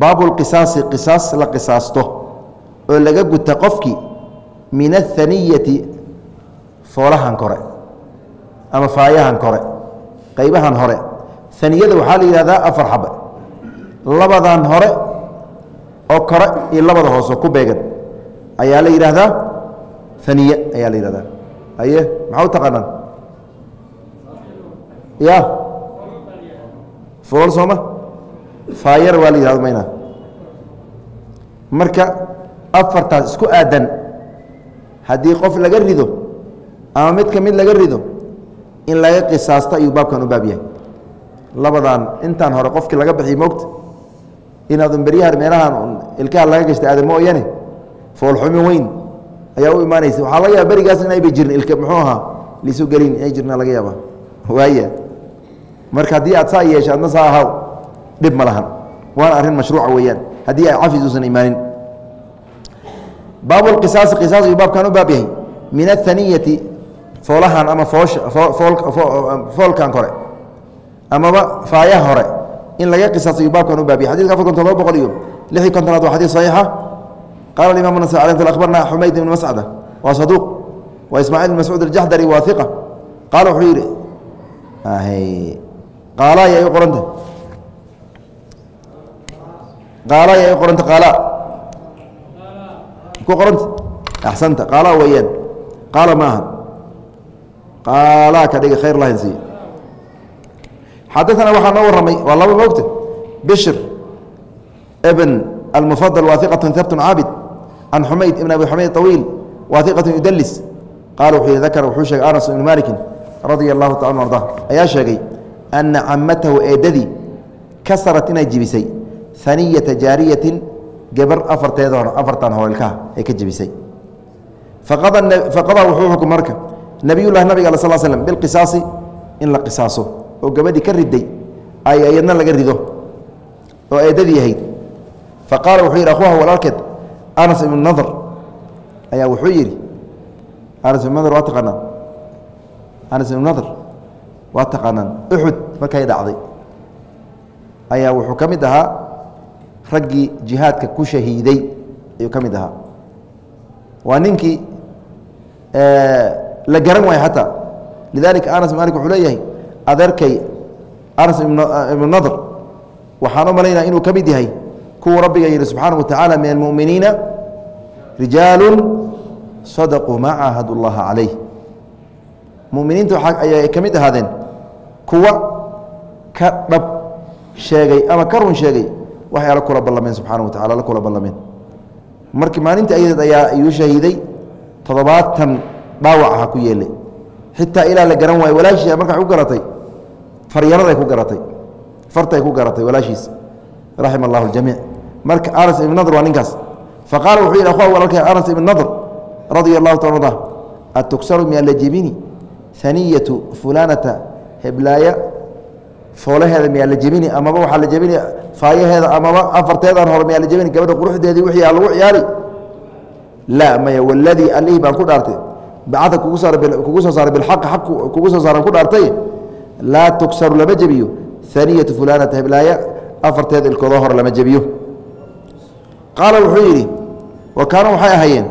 baabu lqisaasi qisaas la qisaasto oo laga guta qofkii min aلhaniyati foolahan kore ama faayahan kore qaybahan hore. Haniyada waxaa la yihahdaa afar xabe labadan hore oo kore iyo labada hoose ku beegan ayaa la yidhaahdaa haniye ayaa la yihahdaa aye maxaa u taqaanaan? Ya fool sooma? Faayar waa la yihahdo mayna marka afartaas isku aadan. Haddii qof laga rido ama mid ka mid laga rido in laga qisaasto ayuu baabkan u baab yahay. Labadan intaan hore qofkii laga bixiy moogta inaadun beryahan meelahan ilkaha laga gashta aada mooyane foolxumi weyn ayaa u imaanaysa. Waxaa laga yaaba berigaas inayba jirin ilka muxuu ahaa lisu gelin inay jirna laga yaaba waaya marka haddii aad saa yeesha adna saa ahaw dhib ma lahan. Waana arrin mashruuca weeyaan. Haddii ay cafis uusan imaanin. Baabu lqisaasi qisaas ayuu baabkan u baab yahay. Min ahaniyati foolahan ama foosha foolkan kore amaba faayaha hore. In laga qisaas ayuu baabkan u baab yahay xadidka afar kun todoba boqol iyo lix iyo kontonaad waa xadis saxiixa. Qala imam nas abarna xumayd ibn mascada waa saduuq. Wa ismaaciil ibn mascuud aljaxdari waa iqa qaala wuxuu yidhi qaalaay ay u qoranta. Qaalaay ay u qoranta qaala. Ku qoranta. Axsanta. Qaala weeyaan. Qaala ma aha qaalaa ka dhiga khayr lahin siiye xadaana waxaa noo warramay waa laba moogta bishr bn almufadal waa iqat habt caabid. Can xumayd ibn abi xumayd طawiil waa iqat yudalis qaala wuxuu dakara wuxuu sheegay anas ibnu malikin radia allahu taala arda ayaa sheegay ana camatahu eedadii kasarat inay jibisay. Haniyata jaariyatin gabar afarteeda hor afartan hoolkaha ay ka jebisay faqadaa wuxuu xukum marka nabiyullahi nabiga al sal slm bilqisaasi in la qisaaso oo gabadhii ka riday ay iyadna laga rido oo eedadii ahayd faqaala wuxuu yidhi akhuha walaalkeed anas ibnu nadr ayaa wuxuu yidhi anas ibnu nadr waa taqaanaan. Anas ibnu nadr waa taqaanaan. Uxud markay dhacday ayaa wuxuu ka mid ahaa raggii jihaadka ku shahiiday ayuu ka mid ahaa. Waa ninkii la garan waaya xataa lidalika anas malik wuxuu leeyahay adeerkay anas ibnu nadr waxaan u malaynaya inuu ka mid yahay kuwuu rabbiga yidhi subxaana wa tacaala min almu'miniina rijaalu sadaquu maa caahadu llaha calayh muminiinta ayay ka mid ahaadeen kuwa ka dhab sheegay ama ka run sheegay waxay alla kula ballameen subxana wa tacala alla kula ballameen. Markii maalinta ayadeed ayaa ayuu shahiiday toddobaatan dhaawac aha ku yeelay. Xitaa ilaa la garan waayo walaashiisa markaa ku garatay. Faryaraday ku garatay. Fartay ku garatay walaashiis raxima allahu ljamiic marka anas ibn nadr waa ninkaas. Faqaala wuxuu yidhi akhwa walaalkay anas ibn nadr radia allahu taala arda atuksaru miya lajibini haniyatu fulanata heblaaya foolaheeda miyaa la jebini amaba waxaa la jebini faayaheeda amaba afarteedan hore miyaa la jebini gabadha quruxdeedii wixii lagu ciyaari laa maya waladii allihii baan ku dhaartay bacada kugu soo saaray bilxaqi xaq kugu soo saaran ku dhaartay laa tuksaru lama jebiyo haniyatu fulanata heblaaya afarteeda ilkoodoo hore lama jebiyo qaala wuxuu yidhi wa kaanuu waxay ahaayeen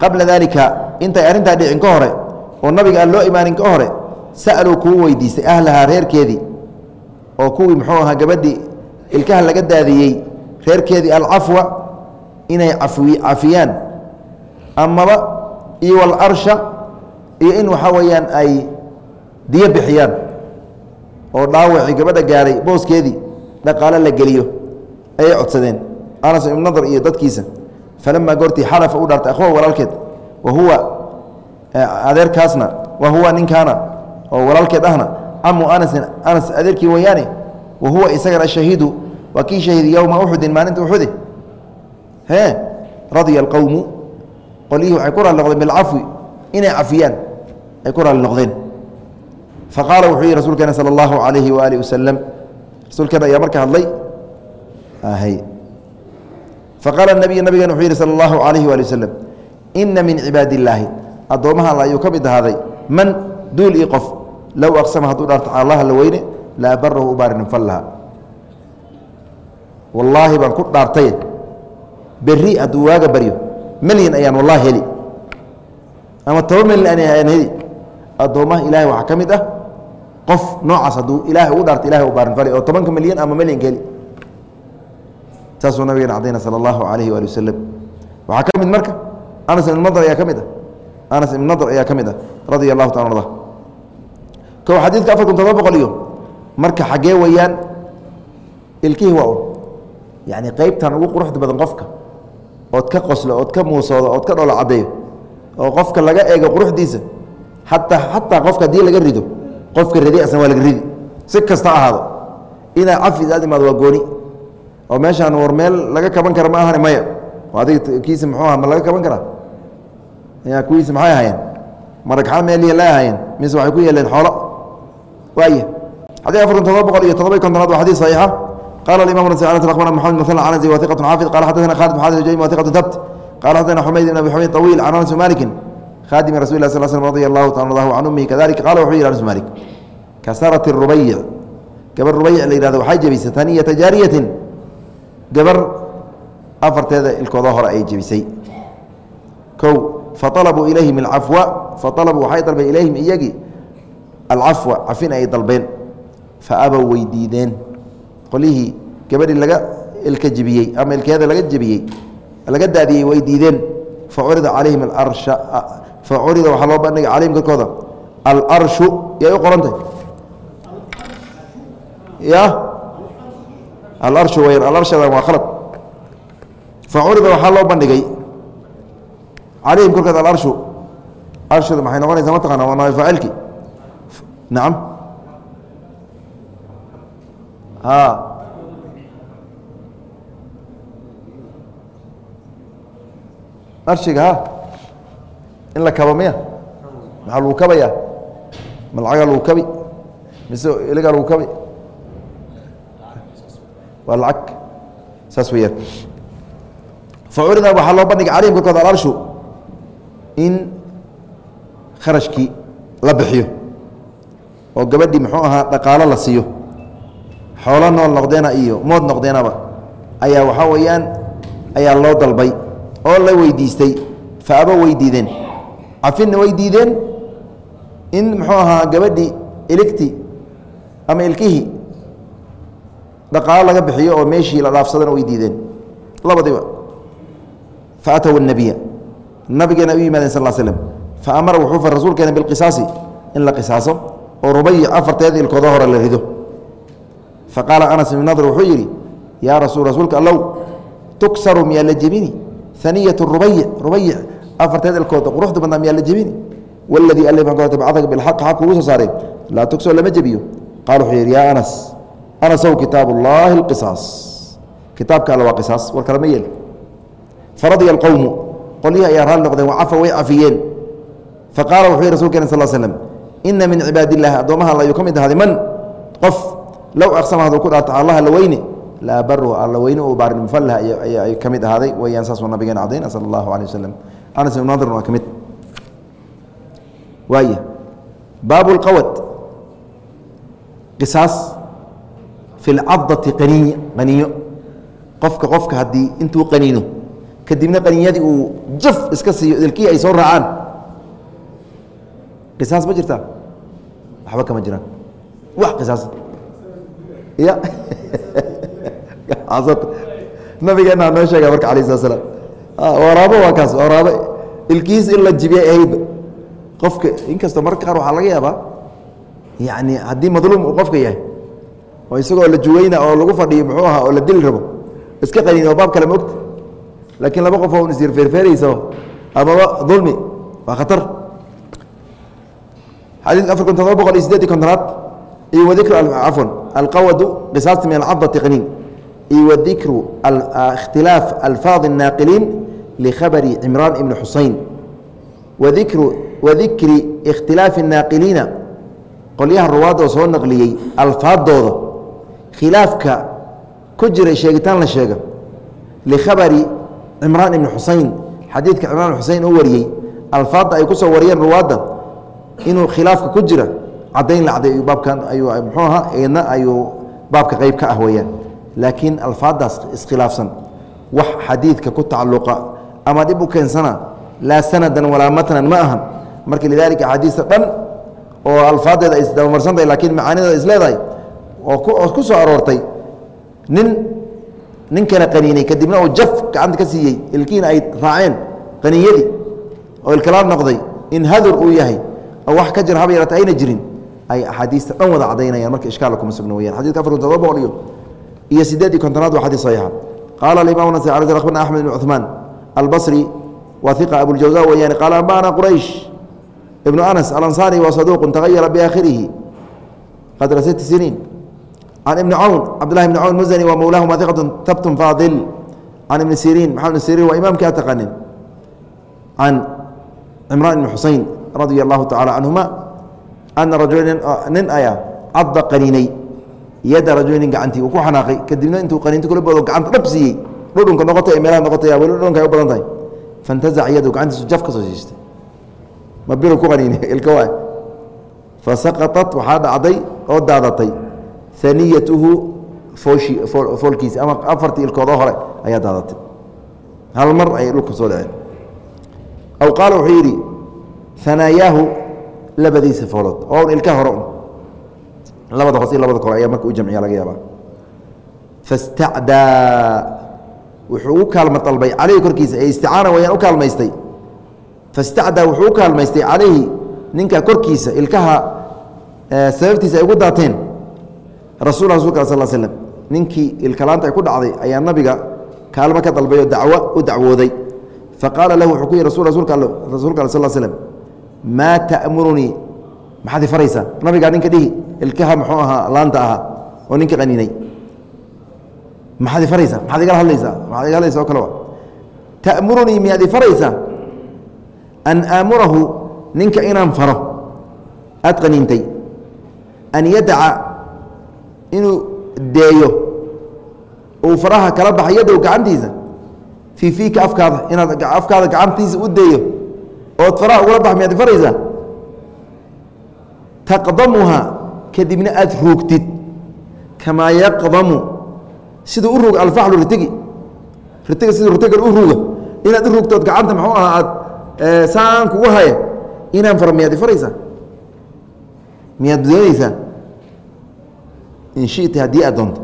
qabla daalika intay arrintaa dhicin ka hore oo nabiga aan loo imaanin ka hore sa'aluu kuu weydiistay ahlahaa reerkeedii oo kuwii muxuu ahaa gabadhii ilkaha laga daadiyey reerkeedii alcafwa inay cafiyaan amaba iyo walarsha iyo in waxaa weeyaan ay diyo bixiyaan oo dhaawacii gabadha gaaray booskeedii dhaqaale la geliyo ayay codsadeen. Anas ibnu nadr iyo dadkiisa falamaa goortii xalafa u dhaartay akhwa walaalkeed wa huwa adeerkaasna wa huwa ninkaana oo walaalkeed ahna camu anasin anas adeerkii weeyaane wa huwa isagana shahiidu waa kii shahiiday yowma uxudin maalinta uxude hee radya alqowmu qolyihii waxay ku raali noqdeen bilcafwi inay cafiyaan ay ku raali noqdeen. Faqaala wuxuu yihi rasuulkeena sala allahu calayhi waaalih wasalam rasuulkeena ayaa marka hadlay hy faqaala nabiy nabigeena wuxuu yihi sala allahu calayhi waali wasalam ina min cibaadi illaahi addoommaha alla ayuu ka mid ahaaday man duul ii qof low aqsama hadduu dhaarto cala allah la weyne laa barahu u baarinin fallaha. Wallaahi baan ku dhaartay berri hadduu waaga baryo melyan ayaan wallahi heli. Ama toba melyan ayaan heli. Addoommaha ilaahay waxaa ka mid ah qof noocaas hadduu ilaahay ugu dhaarto ilahay u baarin fali oo tobanka milyan ama melyanka heli. Saasuu nabigeena cadayna sala allahu calayhi waali wasalam waxaa ka mid marka anas ibn nadr ayaa ka mid ah. Anas ibn nadr ayaa ka mid ah radia allahu taala arda kow xadiidka afar kun todoba boqol iyo marka xaggee weeyaan ilkihii waa un yacni qeybtan ugu quruxda badan qofka ood ka qoslo ood ka muusoodo ood ka dholo caddeeyo oo qofka laga eego quruxdiisa hataa xataa qofka haddii laga rido qofka ridi asna waa laga ridi. Si kasta ahaado. Inaa cafi aad imaado waa gooni. Oo meeshaan war meel laga kaban kara ma ahane maya. Adiga kiisa muxuu aha ma laga kaban karaa? Ya kuwiisa maxay ahaayeen? Maragxaa meeliya la ahaayeen? Mise waxay ku yeeleen xoolo? Waaya xadii afar kun todoba boqol iyo todoba kontonaad waa xadii saxiixa qala imam akhbarna maxamed mn canazi wa iqatu xaafid qala xadana khalid bn xasan jaymi wa iqatu tabt qala xadana xumayd ibn abi xumayd طawiil can anas malikin khadimi rasul lah sal slm radi allahu taala anhu can ummihi kadalika qala wuxuu yihi anas malik kasarat rubayic gabar rubayic la yihahdo waxay jebisay taniyata jaariyatin gabar afarteeda ilkooda hore ay jebisay kow faطalabuu ilayhim alcafwa faطalabuu waxay dalbeen ilayhim iyagii alcafwa cafin ay dalbeen faabow way diideen qolihii gabadhii laga ilka jebiyey ama ilkeeda laga jebiyey laga daadiyey way diideen. Facurida calayhim arsha facurida waxaa loo bandhigay calayhim korkooda alarshu yay u qorantay? Ya? Alarshu weyaan alarshada waa khalad. Facurida waxaa loo bandhigay calayhim korkooda alarshu. Arshuda maxay noqonaysaa? Mataqana waa naay faacilki nacam arshiga ha. In la kaba miya? Maxaa lagu kabaya ma lagu kabi. Mise iligaa lagu kabi? Waa lacag. Saas weyaan facurida waxaa loo bandhigay calayhim korkooda alarshu in kharashkii la bixiyo. Oo gabadhii muxuu ahaa dhaqaalo la siiyo xoolo nool noqdeena iyo mood noqdeenaba ayaa waxaa weeyaan ayaa loo dalbay oo la weydiistay. Faabo way diideen. Cafinna way diideen in muxuu ahaa gabadhii iligti ama ilkihii dhaqaalo laga bixiyo oo meeshii la dhaafsadana way diideen. Labadiiba. Fa atow الnabiya nabigeena u yimaadeen sal slm fa amara wuxuu rasuulkeena bilqisaasi in la qisaaso oo rubayic afarteed ilkooda hore la rido faqaala anas ibn nadr wuxuu yidhi yaa rasul rasuulka allow tuksaru miyaa la jebini aniyat rubayic rubayic afarteed ilkooda quruxda badnaa miyaa la jebini waladii bacdaka bilxaq xaq kugu soo saaray laa tugsar lama jebiyo qaala wuxuu yidhi yaa anas anasow kitaab ullaahi alqisaas kitaabka alle waa qisaas war kalama yeel faradiya alqowmu qolyihi ayaa raalli noqdeen wacafa way cafiyeen faqaala wuxuu yihi rasulkeena sal slm ina min cibaad illahi addoommaha alla ayuu ka mid ahaaday man qof low aqsama haduu ku dhaarto allaha la weyne laa baruhu alla weyne uu baarin mufallah ay ka mid ahaaday weyaan saasuu nabigeena cadayna sala allahu alay wasalam anas ibn nadrin waa ka mid waaya baabu lqawad qisaas fi lcadati qaniy qaniyo qofka qofka haddii intuu qaniino kadibna qaninyadii uu jaf iska siiyo ilkihii ay soo raacaan qisaas ma jirtaa waxba kama jiraan wax qisaas ya nabigeena noo sheega marka alayh slat slam waraabo waa kaas waraabo ilkiis in la jibiyay ahaydba qofka inkastoo mararka qaar waxaa laga yaabaa yani haddii madluum uu qofka yahay oo isagoo la jugayna oo lagu fadhiyo muxuu ahaa oo la dili rabo iska qaniin oo baab kale ma ogta. Laakiin laba qof oo is yarfeerfeeraysa amaba dulmi waa khatar. Xadiidka afar kun todoba boqol iyo sideed iyo kontonaad iyo wadikru cafwan alqawadu qisaasti min alcadati qaniin iyo wadikru ikhtilaaf alfaadi الnaaqiliin likhabari cimraan ibni xusein wadikru wadikri ikhtilaafi الnaaqiliina qolyaha ruwaadda oo soo naqliyey alfaadooda khilaafka ku jiray sheegitaan la sheega likhabari cimraan ibni xusein xadiidka cimraan xusein u wariyey alfaadda ay ku soo wariyeen ruwaadda inuu khilaafka ku jira caddayn la caday baabkan ayuu muxuu ahaa eedna ayuu baabka qeyb ka ah weeyaan. Laakiin alfaaddaas iskhilaafsan. Wax xadiidka ku tacalluqa ama dhib u keensana laa sanadan walaa matnan ma ahan. Marka lidaalika axaadiista dhan oo alfaaddeeda ay isdabamarsantahay laakiin macaanideeda is leedahay oo ku soo aroortay nin ninkana qaniinay. Kadibna uu jaf gacanta ka siiyey ilkiina ay raaceen qaniinyadii oo ilkalaad noqday in hadur uu yahay oo wax ka jira haba yarata ayna jirin ay axaadiista dhan wada cadaynayaan marka ishkaala kuma sugna weyaan xadidka afar kun todoba boqol iyo iyo siddeed iyo kontonaad waa xadiis saxiixa qaala alimaam nasi cali akhbarna axmed ibn cuثmaan albasri waa hiqa abujawza weeyaan qaala amba'ana quraysh ibnu anas alansaari waa saduuqun tagayara biaakhirihi qadra sitti siniin. Can ibni cawn cabdullahi ibni cawn musani waa mowlaahuma hiqatun tabtun faadil. Can ibni siriin maxamed ibn siriin waa imaamkii a taqanin can cimraan ibni xuseyn radia allahu tacala canhuma ana rajula nin ayaa cadda qaniinay yadda rajulin gacantii uu ku xanaaqay. kadibna intuu qaniinto kula boodo gacanta dhab siiyey dhudhunka noqotay ee meelaha noqotay weli dhudhunka ay u badan tahay fantazac yadu gacantiisu jaf ka soo siistay ma biru ku qaniinay ilka waa fasaqaطat waxaa dhacday oo daadatay aniyatuhu fooshi foolkiisa ama afartii ilkoodoo hore ayaa daadatay hal mar ayay dhulka soo dhaceen aw qaala wuxuu yidhi anaayaahu labadiisa foolood oo ilka hore labada hoos labada kore ayaa marka u jamciya laga yaabaa. Fastacdaa. Wuxuu u kaalma dalbay caleyhi korkiisa ee isticaana wayaan u kaalmaystay. Fastacdaa wuxuu u kaalmaystay calayhi ninka korkiisa ilkaha sababtiisa ay ugu daateen. Rasul rasulka sal slm ninkii ilkalaanta ay ku dhacday ayaa nabiga kaalmo ka dalbay oo dacwo u dacwooday. Faqaala lahu wuxuu ku yihi rasul rasulka al sal slm maa ta'murunii maxaad ifaraysaa nabigaa ninka dhihi ilkaha muxuu ahaa laanta ahaa oo ninka qaniinay. Maxaad ifaraysaa maxaad igala hadlaysaa maxaad igala hadlaysa? O kale ta'murunii miyaad ifaraysaa an aamurahu ninka inaan faro aad qaniintay. An yadaca inuu deeyo. Uu faraha kala baxa yadow gacantiisa. Fii fiika afkaada inaad afkaada gacantiisa u deeyo ood faraha ugula bax miyaad ifaraysaa taqdamuha kadibna aad ruugtid kamaa yaqdamu siduu u ruuga alfaxlu ritigi ritiga siduu ritigan u ruuga inaad u ruugtood gacanta muxuu ahaa aad saan kugu haya inaan faro miyaad ifaraysaa miyaad doonaysaa in shita haddii aad doonto.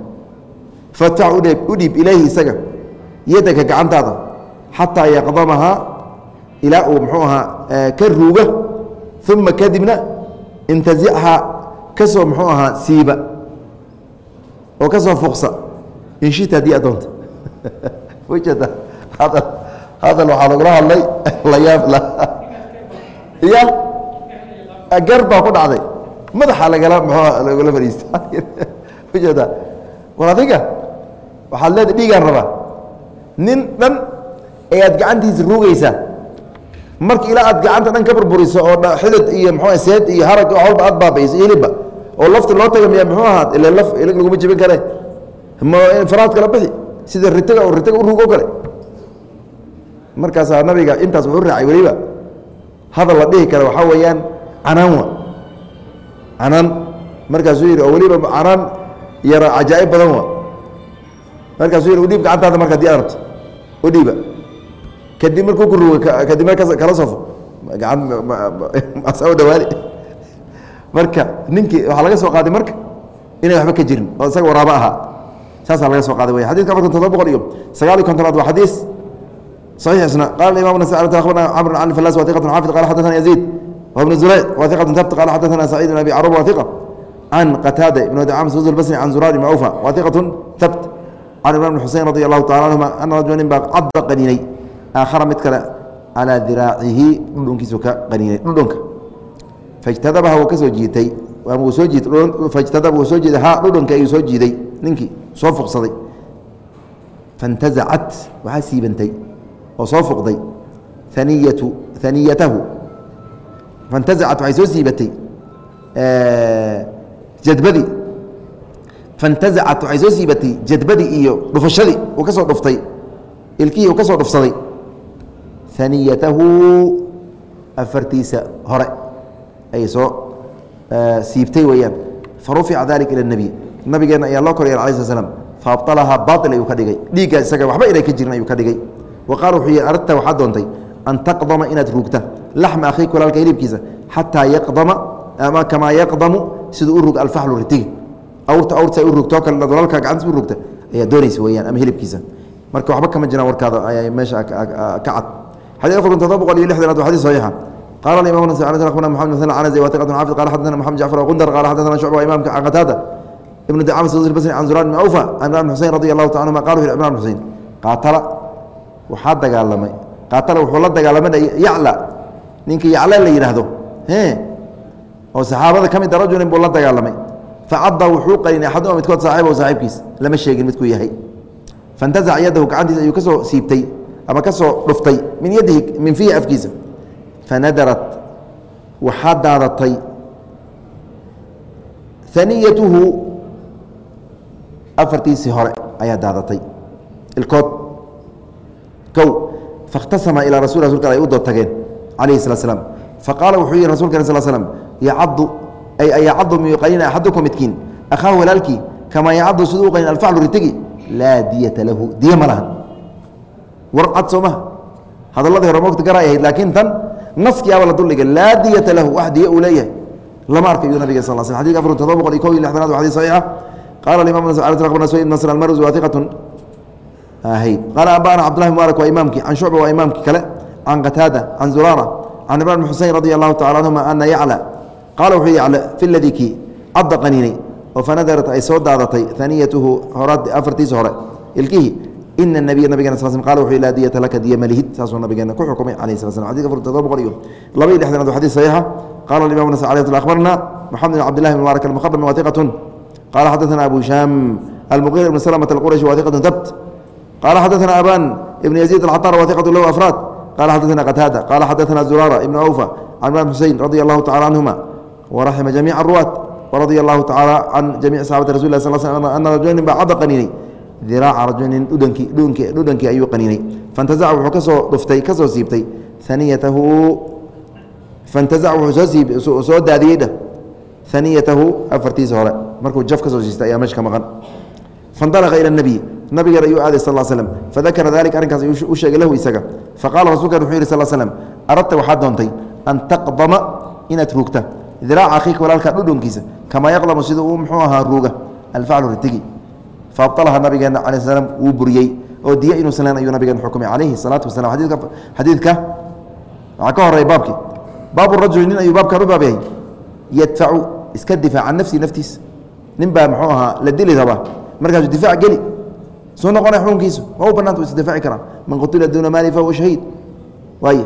Fatax udheeb u dhiib ilayhi isaga yadaka gacantaada. Xataa yaqdamahaa ilaa uu muxuu ahaa ka ruuga uma kadibna intazichaa ka soo muxuu ahaa siiba oo ka soo fuqsa. In shita haddii aad doonto. Wajada hadal hadal waxaa lagula hadlay. La yaab la ya gar baa ku dhacday. Madaxa lagala mxuu lagula fadhiista. Ujeeda war adiga waxaad leeda dhiigaan rabaa nin dhan ee aad gacantiisa ruugaysaa marka ilaa aad gacanta dhan ka burburiso oo xidid iyo mxuu seed iyo harag wax walba aad baabayso hilibba oo lafta loo taga miya muxuu ahaa ila laf ilig laguma jebin kare. Faraad kala bixi sida ritiga oo ritiga u ruug o kale markaasaa nabiga intaas wuxuu raacay weliba. Hadal la dhihi kara waxaa weeyaan canaan wa. Canaan. Markaasuu yidhi oo weliba canaan yaro cajaa'ib badan wa. Markaasuu yidhi udhiib gacantaada marka haddii aad rabto. Udhiiba kadib markuu ku ruga kadibna kala sofo gacan asaa u dhawaani marka ninkii waxaa laga soo qaaday marka inay waxba ka jirin oo isaga waraabo ahaa saasaa laga soo qaaday wey xadidka afartan todoba boqol iyo sagaal iyo kontonaad waa xadiis صحيح اسنا قال الامام النسائي اخبرنا عمرو بن علي الفلاس وثقه حافظ قال حدثنا يزيد وابن زريع وثقه ثبت قال حدثنا سعيد بن ابي عروبه وثقه عن قتاده بن دعام سوز البصري عن زرار بن عوفه وثقه ثبت عن عمران بن حسين رضي الله تعالى عنهما ان رجلا باق عض قنيني aakhara mid kale calaa diraacihi dhudhunkiisu ka qaniinay dhudhunka fajtadabaha wuu ka jiitay ama uu soo jiifajtadaba wuu soo jiiday ha dhudhunka ayuu soo jiiday ninkii soo fuqsaday. Fantazacat waxaa siibantay oo soo fuqday aniyatu aniyatahu fantazacat waxay soo siibatay jadbadii. Fantazacat waxay soo siibatay jadbadii iyo dhufashadii uu ka dhuftay ilkihii uu ka dhufsaday aniyatahu afartiisa hore. Ayay soo siibtay weeyaan. Farufica dalika ila اnebiy nabigeena ayaa loo koraya ala sl slam faabalahaa baail ayuu ka dhigay. Dhiiggaa isaga waxba inay ka jirin ayuu ka dhigay. Wa wuxuu yihi aradta waxaad doontay an taqdama inaad ruugta laxma akhiika walaalka hilibkiisa. Xataa yaqdama ama kamaa yaqdamu siduu u rug alfaxlu ritigi awrta awrta ay u rugtoo kale walaalka gacantiis u rugta ayaa doonaysa weeyaan ama hilibkiisa. Marka waxba kama jiraan warkaada meesha ka cad xadي afar kun todoba boqol iyo lixdanaad waa xadis saxiixa qala imam xabna mxamed wa taqatun xafid qala xadana moxamed jacfar qundar qala xadana shucba imamka can qataada ibnu dacama sir basri can zuraan ibn awfa an imran bn xusein radi allahu taca anhuma qala wuxu imran bn xusein qaatala waxaa dagaalamay qaatala wuxuu la dagaalamanaya yacla ninka yacla la yidhaahdo e oo saxaabada ka mid a rajulin buu la dagaalamay facada wuxuu qarin axaduma midkood saaxiib o saaxiibkiis lama sheegin midkuu yahay fantasac yadahu gacantiis ayuu ka soo siibtay ama ka soo dhuftay min yadihi min fiihi afkiisa. Fanadarat waxaa daadatay aniyatuhu afartiisii hore ayaa daadatay. Ilkood kow faاkhtasama ilaa rasul rasulka ay u dood tageen salaa slam faqaala wuxuu yihi rasulka sal slm yacadu ay yacadu miyuu qaynina axadukum midkiin akhaahu walaalkii kamaa yacadu siduu u qayn alfaclu ritigi laa diyata lahu. Diye ma lahan war cad soo maha hadalladii hore mogta garay ahayd laakiin tan naskiyaaba la duldhiga laa diyata lahu wax diye uu leeyahay. Lama arkayo nabiga sal sl xadidka afar todoba boqol iyo kow iyo lixdanaad wa xadis saxiixa. Qala imam ibn nasr almarzi wa hiqatun ahay qaala ambana cabdullahi mubarak waa imaamkii can shucba waa imaamkii kale can qataada can zurara can imran bn xusein radi allahu tacala canhuma ana yacla. Qaala wuxuu yacla fi ladii cadda qaniinay oo fanadarat ay soo daadatay aniyatuhu horaad afartiisa hore ilkihii ina nabiya nabigena sal qala wuxuu laa diyata laka diya malihid saasuu nabigeena ku xukumay calayhi sala slam xadidka afar todoba boqol iyo laba iyo lixdanaad waa xadis saxiixa qala imam nas alayh akhbarna moxamed bn cabdillahi bn mubarak almuqadam wa hiqatun qala xadaثna abu sham almuqir bn slmة اquraشhi wa hiqaة dabt qala xadaثna aban ibn yaزيid alcaطar wa hiqaة lahu afraad qala xadaثna qataada qala xadaثna zurara ibn awfa can imran xusein radi allahu tacala canهuma waraxima jamiic الruwaat wradia allahu tacala can jamic saxabati rasul lah sl sl ana rajulan baa cadda qaniinay diraaca rajulin dhudhankii ayuu qaniinay. Fantazaca wuxuu ka soo dhuftay ka soo siibtay aniyatahu fantazaca wuxuu soo daadiyey dheh aniyatahu afartiisa hore markuu jaf ka soo siistay ayaa meesha ka maqan. Faindalaqa ila nebiy nabigeer ayuu aaday sal slm fadakara dalika arrinkaas ayuu u sheegay lahu isaga. Faqala rasulkan wuxuu yihi sal slm aradta waxaad doontay an taqdama inaad ruugta diraaca akhiika walaalka dhudhunkiisa kamaa yaqdamu siduu mxuu ahaa ruuga? Alfaclu ritigi faabalaha nabigeena ala slam wuu buriyey oo diye inuusan len ayuu nabigeena xukumay calayhi الsalaatu wasalam adika xadiidka waxaa ka horeya baabkii baabu rajuli nin ayuu baabkan u baab yahay yadfacu iska difaac can nafsihi nin baa muxuu ahaa la dili rabaa markaasuu difaac geli suu noqonay xukunkiisu ma u banaanta u isdifaaci karaa man qutila duuna maali fahuwa shahiid waay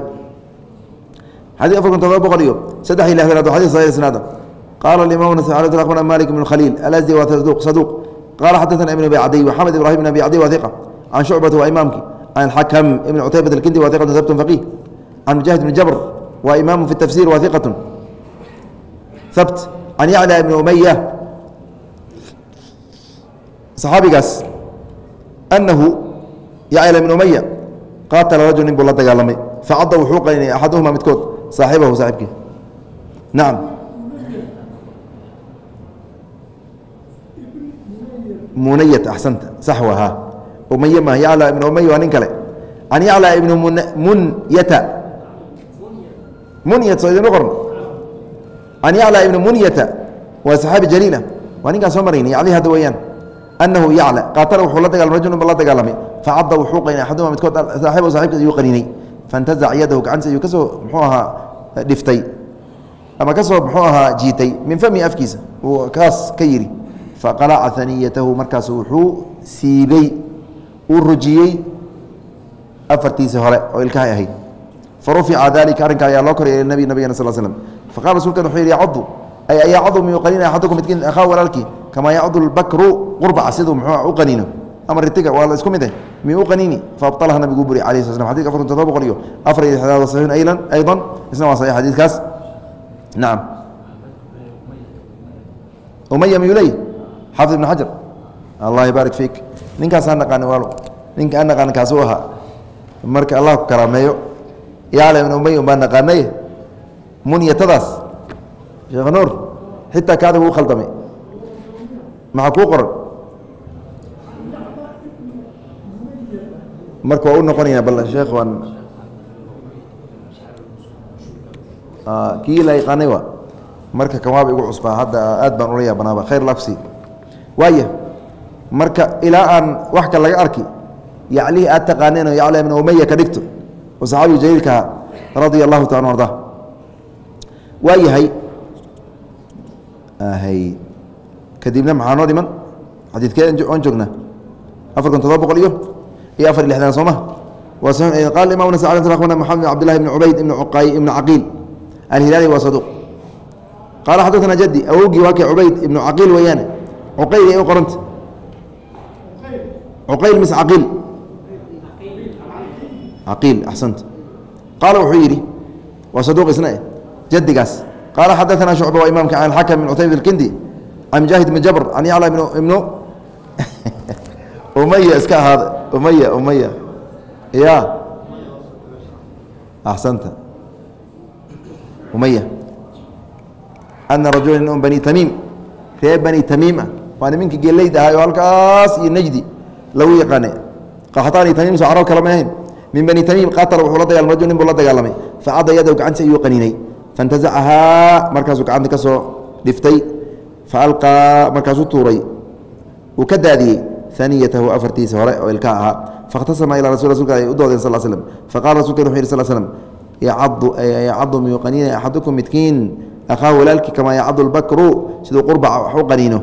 xadii afar todoba boqol iyo saddex iyo lixdanaad waa xadis saxiix isnaada qaala alimaam nasai alay akhbarna malik ibn khaliil alasdi waa saduuq saduuq qaala xadaثana ibn abi cadiy waxamed ibrahim ibn abi cadiy waa hiqa can shucbata waa imaamki can xakam ibn cutaybat alkindi waa hiqatun sabtun faqih can mujaahid ibn jabr waa imaamu fi tafsir waa hiqatun habt can yacla ibni umaya saxaabigaas anahu yacla ibn umaya qaatala rajul nin buu la dagaalamay facadda wuxuu qaynay axaduhuma midkood saaxibahu saaxibkii nacam munayat axsanta sax waa ha umaya ma yacla ibn umaya waa nin kale. Can yacla ibni munyata. Munyat soo idinma qoran can yacla ibni munyata waa saxaabi jaliila. Waa ninkaan soo marayna yacli hadda weeyaan. Anahu yacla qaatala wuxuu la dagaalamay rajulun la dagaalamay. Facadda wuxuu qaynay axaduma midkood saaxibahu saaxibkiis ayuu qaniinay fantazac yadahu gacantiisa ayuu ka soo muxuu ahaa dhiftay. Ama ka soo muxuu ahaa jiitay. Min fami afkiisa. Uu kaas ka yidhi faqalaca aniyatahu markaasu wuxuu siibey uu rujiyey afartiisii hore oo ilkahay ahayd farufica dalika arrinka ayaa loo koryay nabi nabigena sal slm faqala rasulkan wuxuu yidhi yacadu ay yacadu miyuu qaniina axadukum midkiin akhaa walaalkii kamaa yacdu lbakru qurbaca siduu muxuu u qaniino ama ritiga waa la isku mid eh miyuu u qaniini faabطalaha nabigu buri alayh sl slam xadidka afartan todoba boqol iyo afar iyo lixdaad saxiixun aylan ayضa isna waa saxiix xadiidkaas nacam umaya miyuu leey xaafid ibn xajar allah yabaarik fiik ninkaasaan naqaani waalo ninka aan naqaan kaasuu ahaa marka allah ku karaameeyo yacla ibn umay un baa naqaanay munyatadaas sheekh nuur xitaa kaada wuu khaldamay maxaa kuu qoran marka waa u noqonaya bal sheekh waan kii la yaqaanay waa marka kawaaba igu cusbaa hadda aad baan ula yaabanaaba khayr lafsi waaya marka ilaa aan wax ka laga arki yaclihii aad taqaaneenoo yacla ibna umaya ka dhigto oo saxaabiga jaliilka ahaa radia allahu taala arda waa yahay hay kadibna maxaa noo dhiman? Xadiidkee oon joognaa? Afar kun todoba boqol iyo iyo afar iyo lixdan sooma? Waa saxiix qala imam nas akhbarna maxamed bn cabdillahi ibn cubayd ibn cuqay ibn caqiil alhilaali waa saduuq qaala xadaثana jadi awowgii waa kay cubayd ibnu caqiil weeyaane cuqayl ay u qoranta cuqayl mise caqiil caqiil axsanta qaala wuxuu yidhi waa saduuq isna eh jadigaas qaala xadaثana shucba waa imamka can xakam ibn cutayb اlkindi can mujaahid ibn jabr can yacla ibnu umaya iska ahaada umaya umaya ya axsanta umaya ana rajula un bani tamiim reer bani tamiim ah waa niminka geleyd ahay oo halkaas iyo najdi lagu yaqaane. Qaxtaani tamiim soo carab kale ma ahayn. Min bani tamiim qaatala wuxuu la dagaalmay rajul nin buu la dagaalamay. Facada yadahu gacantiisa ayuu qaniinay. Faintazacahaa markaasuu gacanta ka soo dhiftay. Faalqaa markaasuu tuuray. Uu ka daadiyey aniyatahu afartiisa hore oo ilka ahaa. Fakhtasama ilaa rasul rasulka ay u doodeen sal slm faqala rasulka wuxu yih sl slm yacadu miyuu qaniinaya axadukum midkiin? Akhaahu walaalkii kamaa yacadu lbakru siduu qurbaca wax u qaniino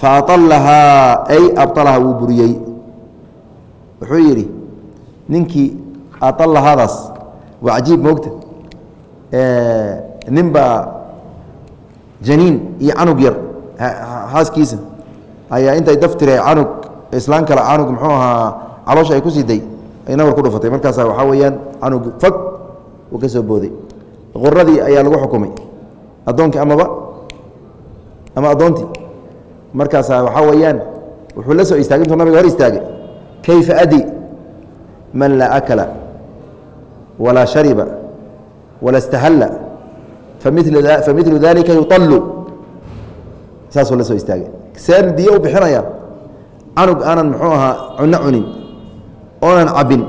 faalahaa ay abalaha wuu buriyey. wuxuu yidhi ninkii aalahaadaas waa cajiib moogta nin baa janiin iyo canug yar xaaskiisa ayaa intay daftire canug islaan kale canug muxuu ahaa caloosha ay ku siiday ay nabar ku dhufatay markaasa waxaa weeyaan canug fag uu ka soo booday quradii ayaa lagu xukumay addoonkii amaba? Ama addoontii markaasa waxaa weeyaan wuxuu la soo istaagay intuu nabiga hor istaagay. Kayfa adi man laa akala walaa shariba wala istahalla familu dalika yuallu saasuu la soo istaagay. Seen diyo u bixinaya canug aanan muxuu ahaa cunno cunin oonan cabbin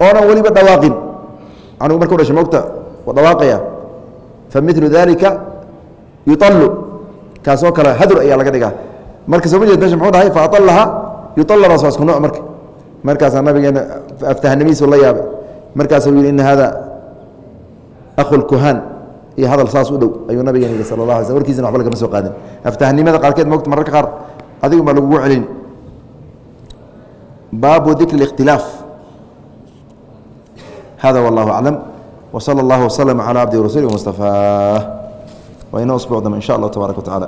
oonan weliba dhawaaqin. Canug markuu dhashay mogta waa dhawaaqaya familu dalika yuallu kaasoo kale hadur ayaa laga dhigaa marka soo ma jeed dhahay faalaha yualladaas waa isku nooc marka markaasaa nabigeena aftahnimiisu la yaabay markaasuu yidhi ina hada akhu lkuhaan iyo hadal saas u dhow ayuu nabigeena yihi sala la alay sl warkiisana waxba lagama soo qaadin aftahnimada qaarkeed mogta mararka qaar adigu baa lagugu celin baabu dikri ااkhtilaaf hada wallahu aclam wslى اllah wslm calى cabdi rasuuli mustafaa waa inoo usbuuc dambe in sha allah tabaaraka wa tacala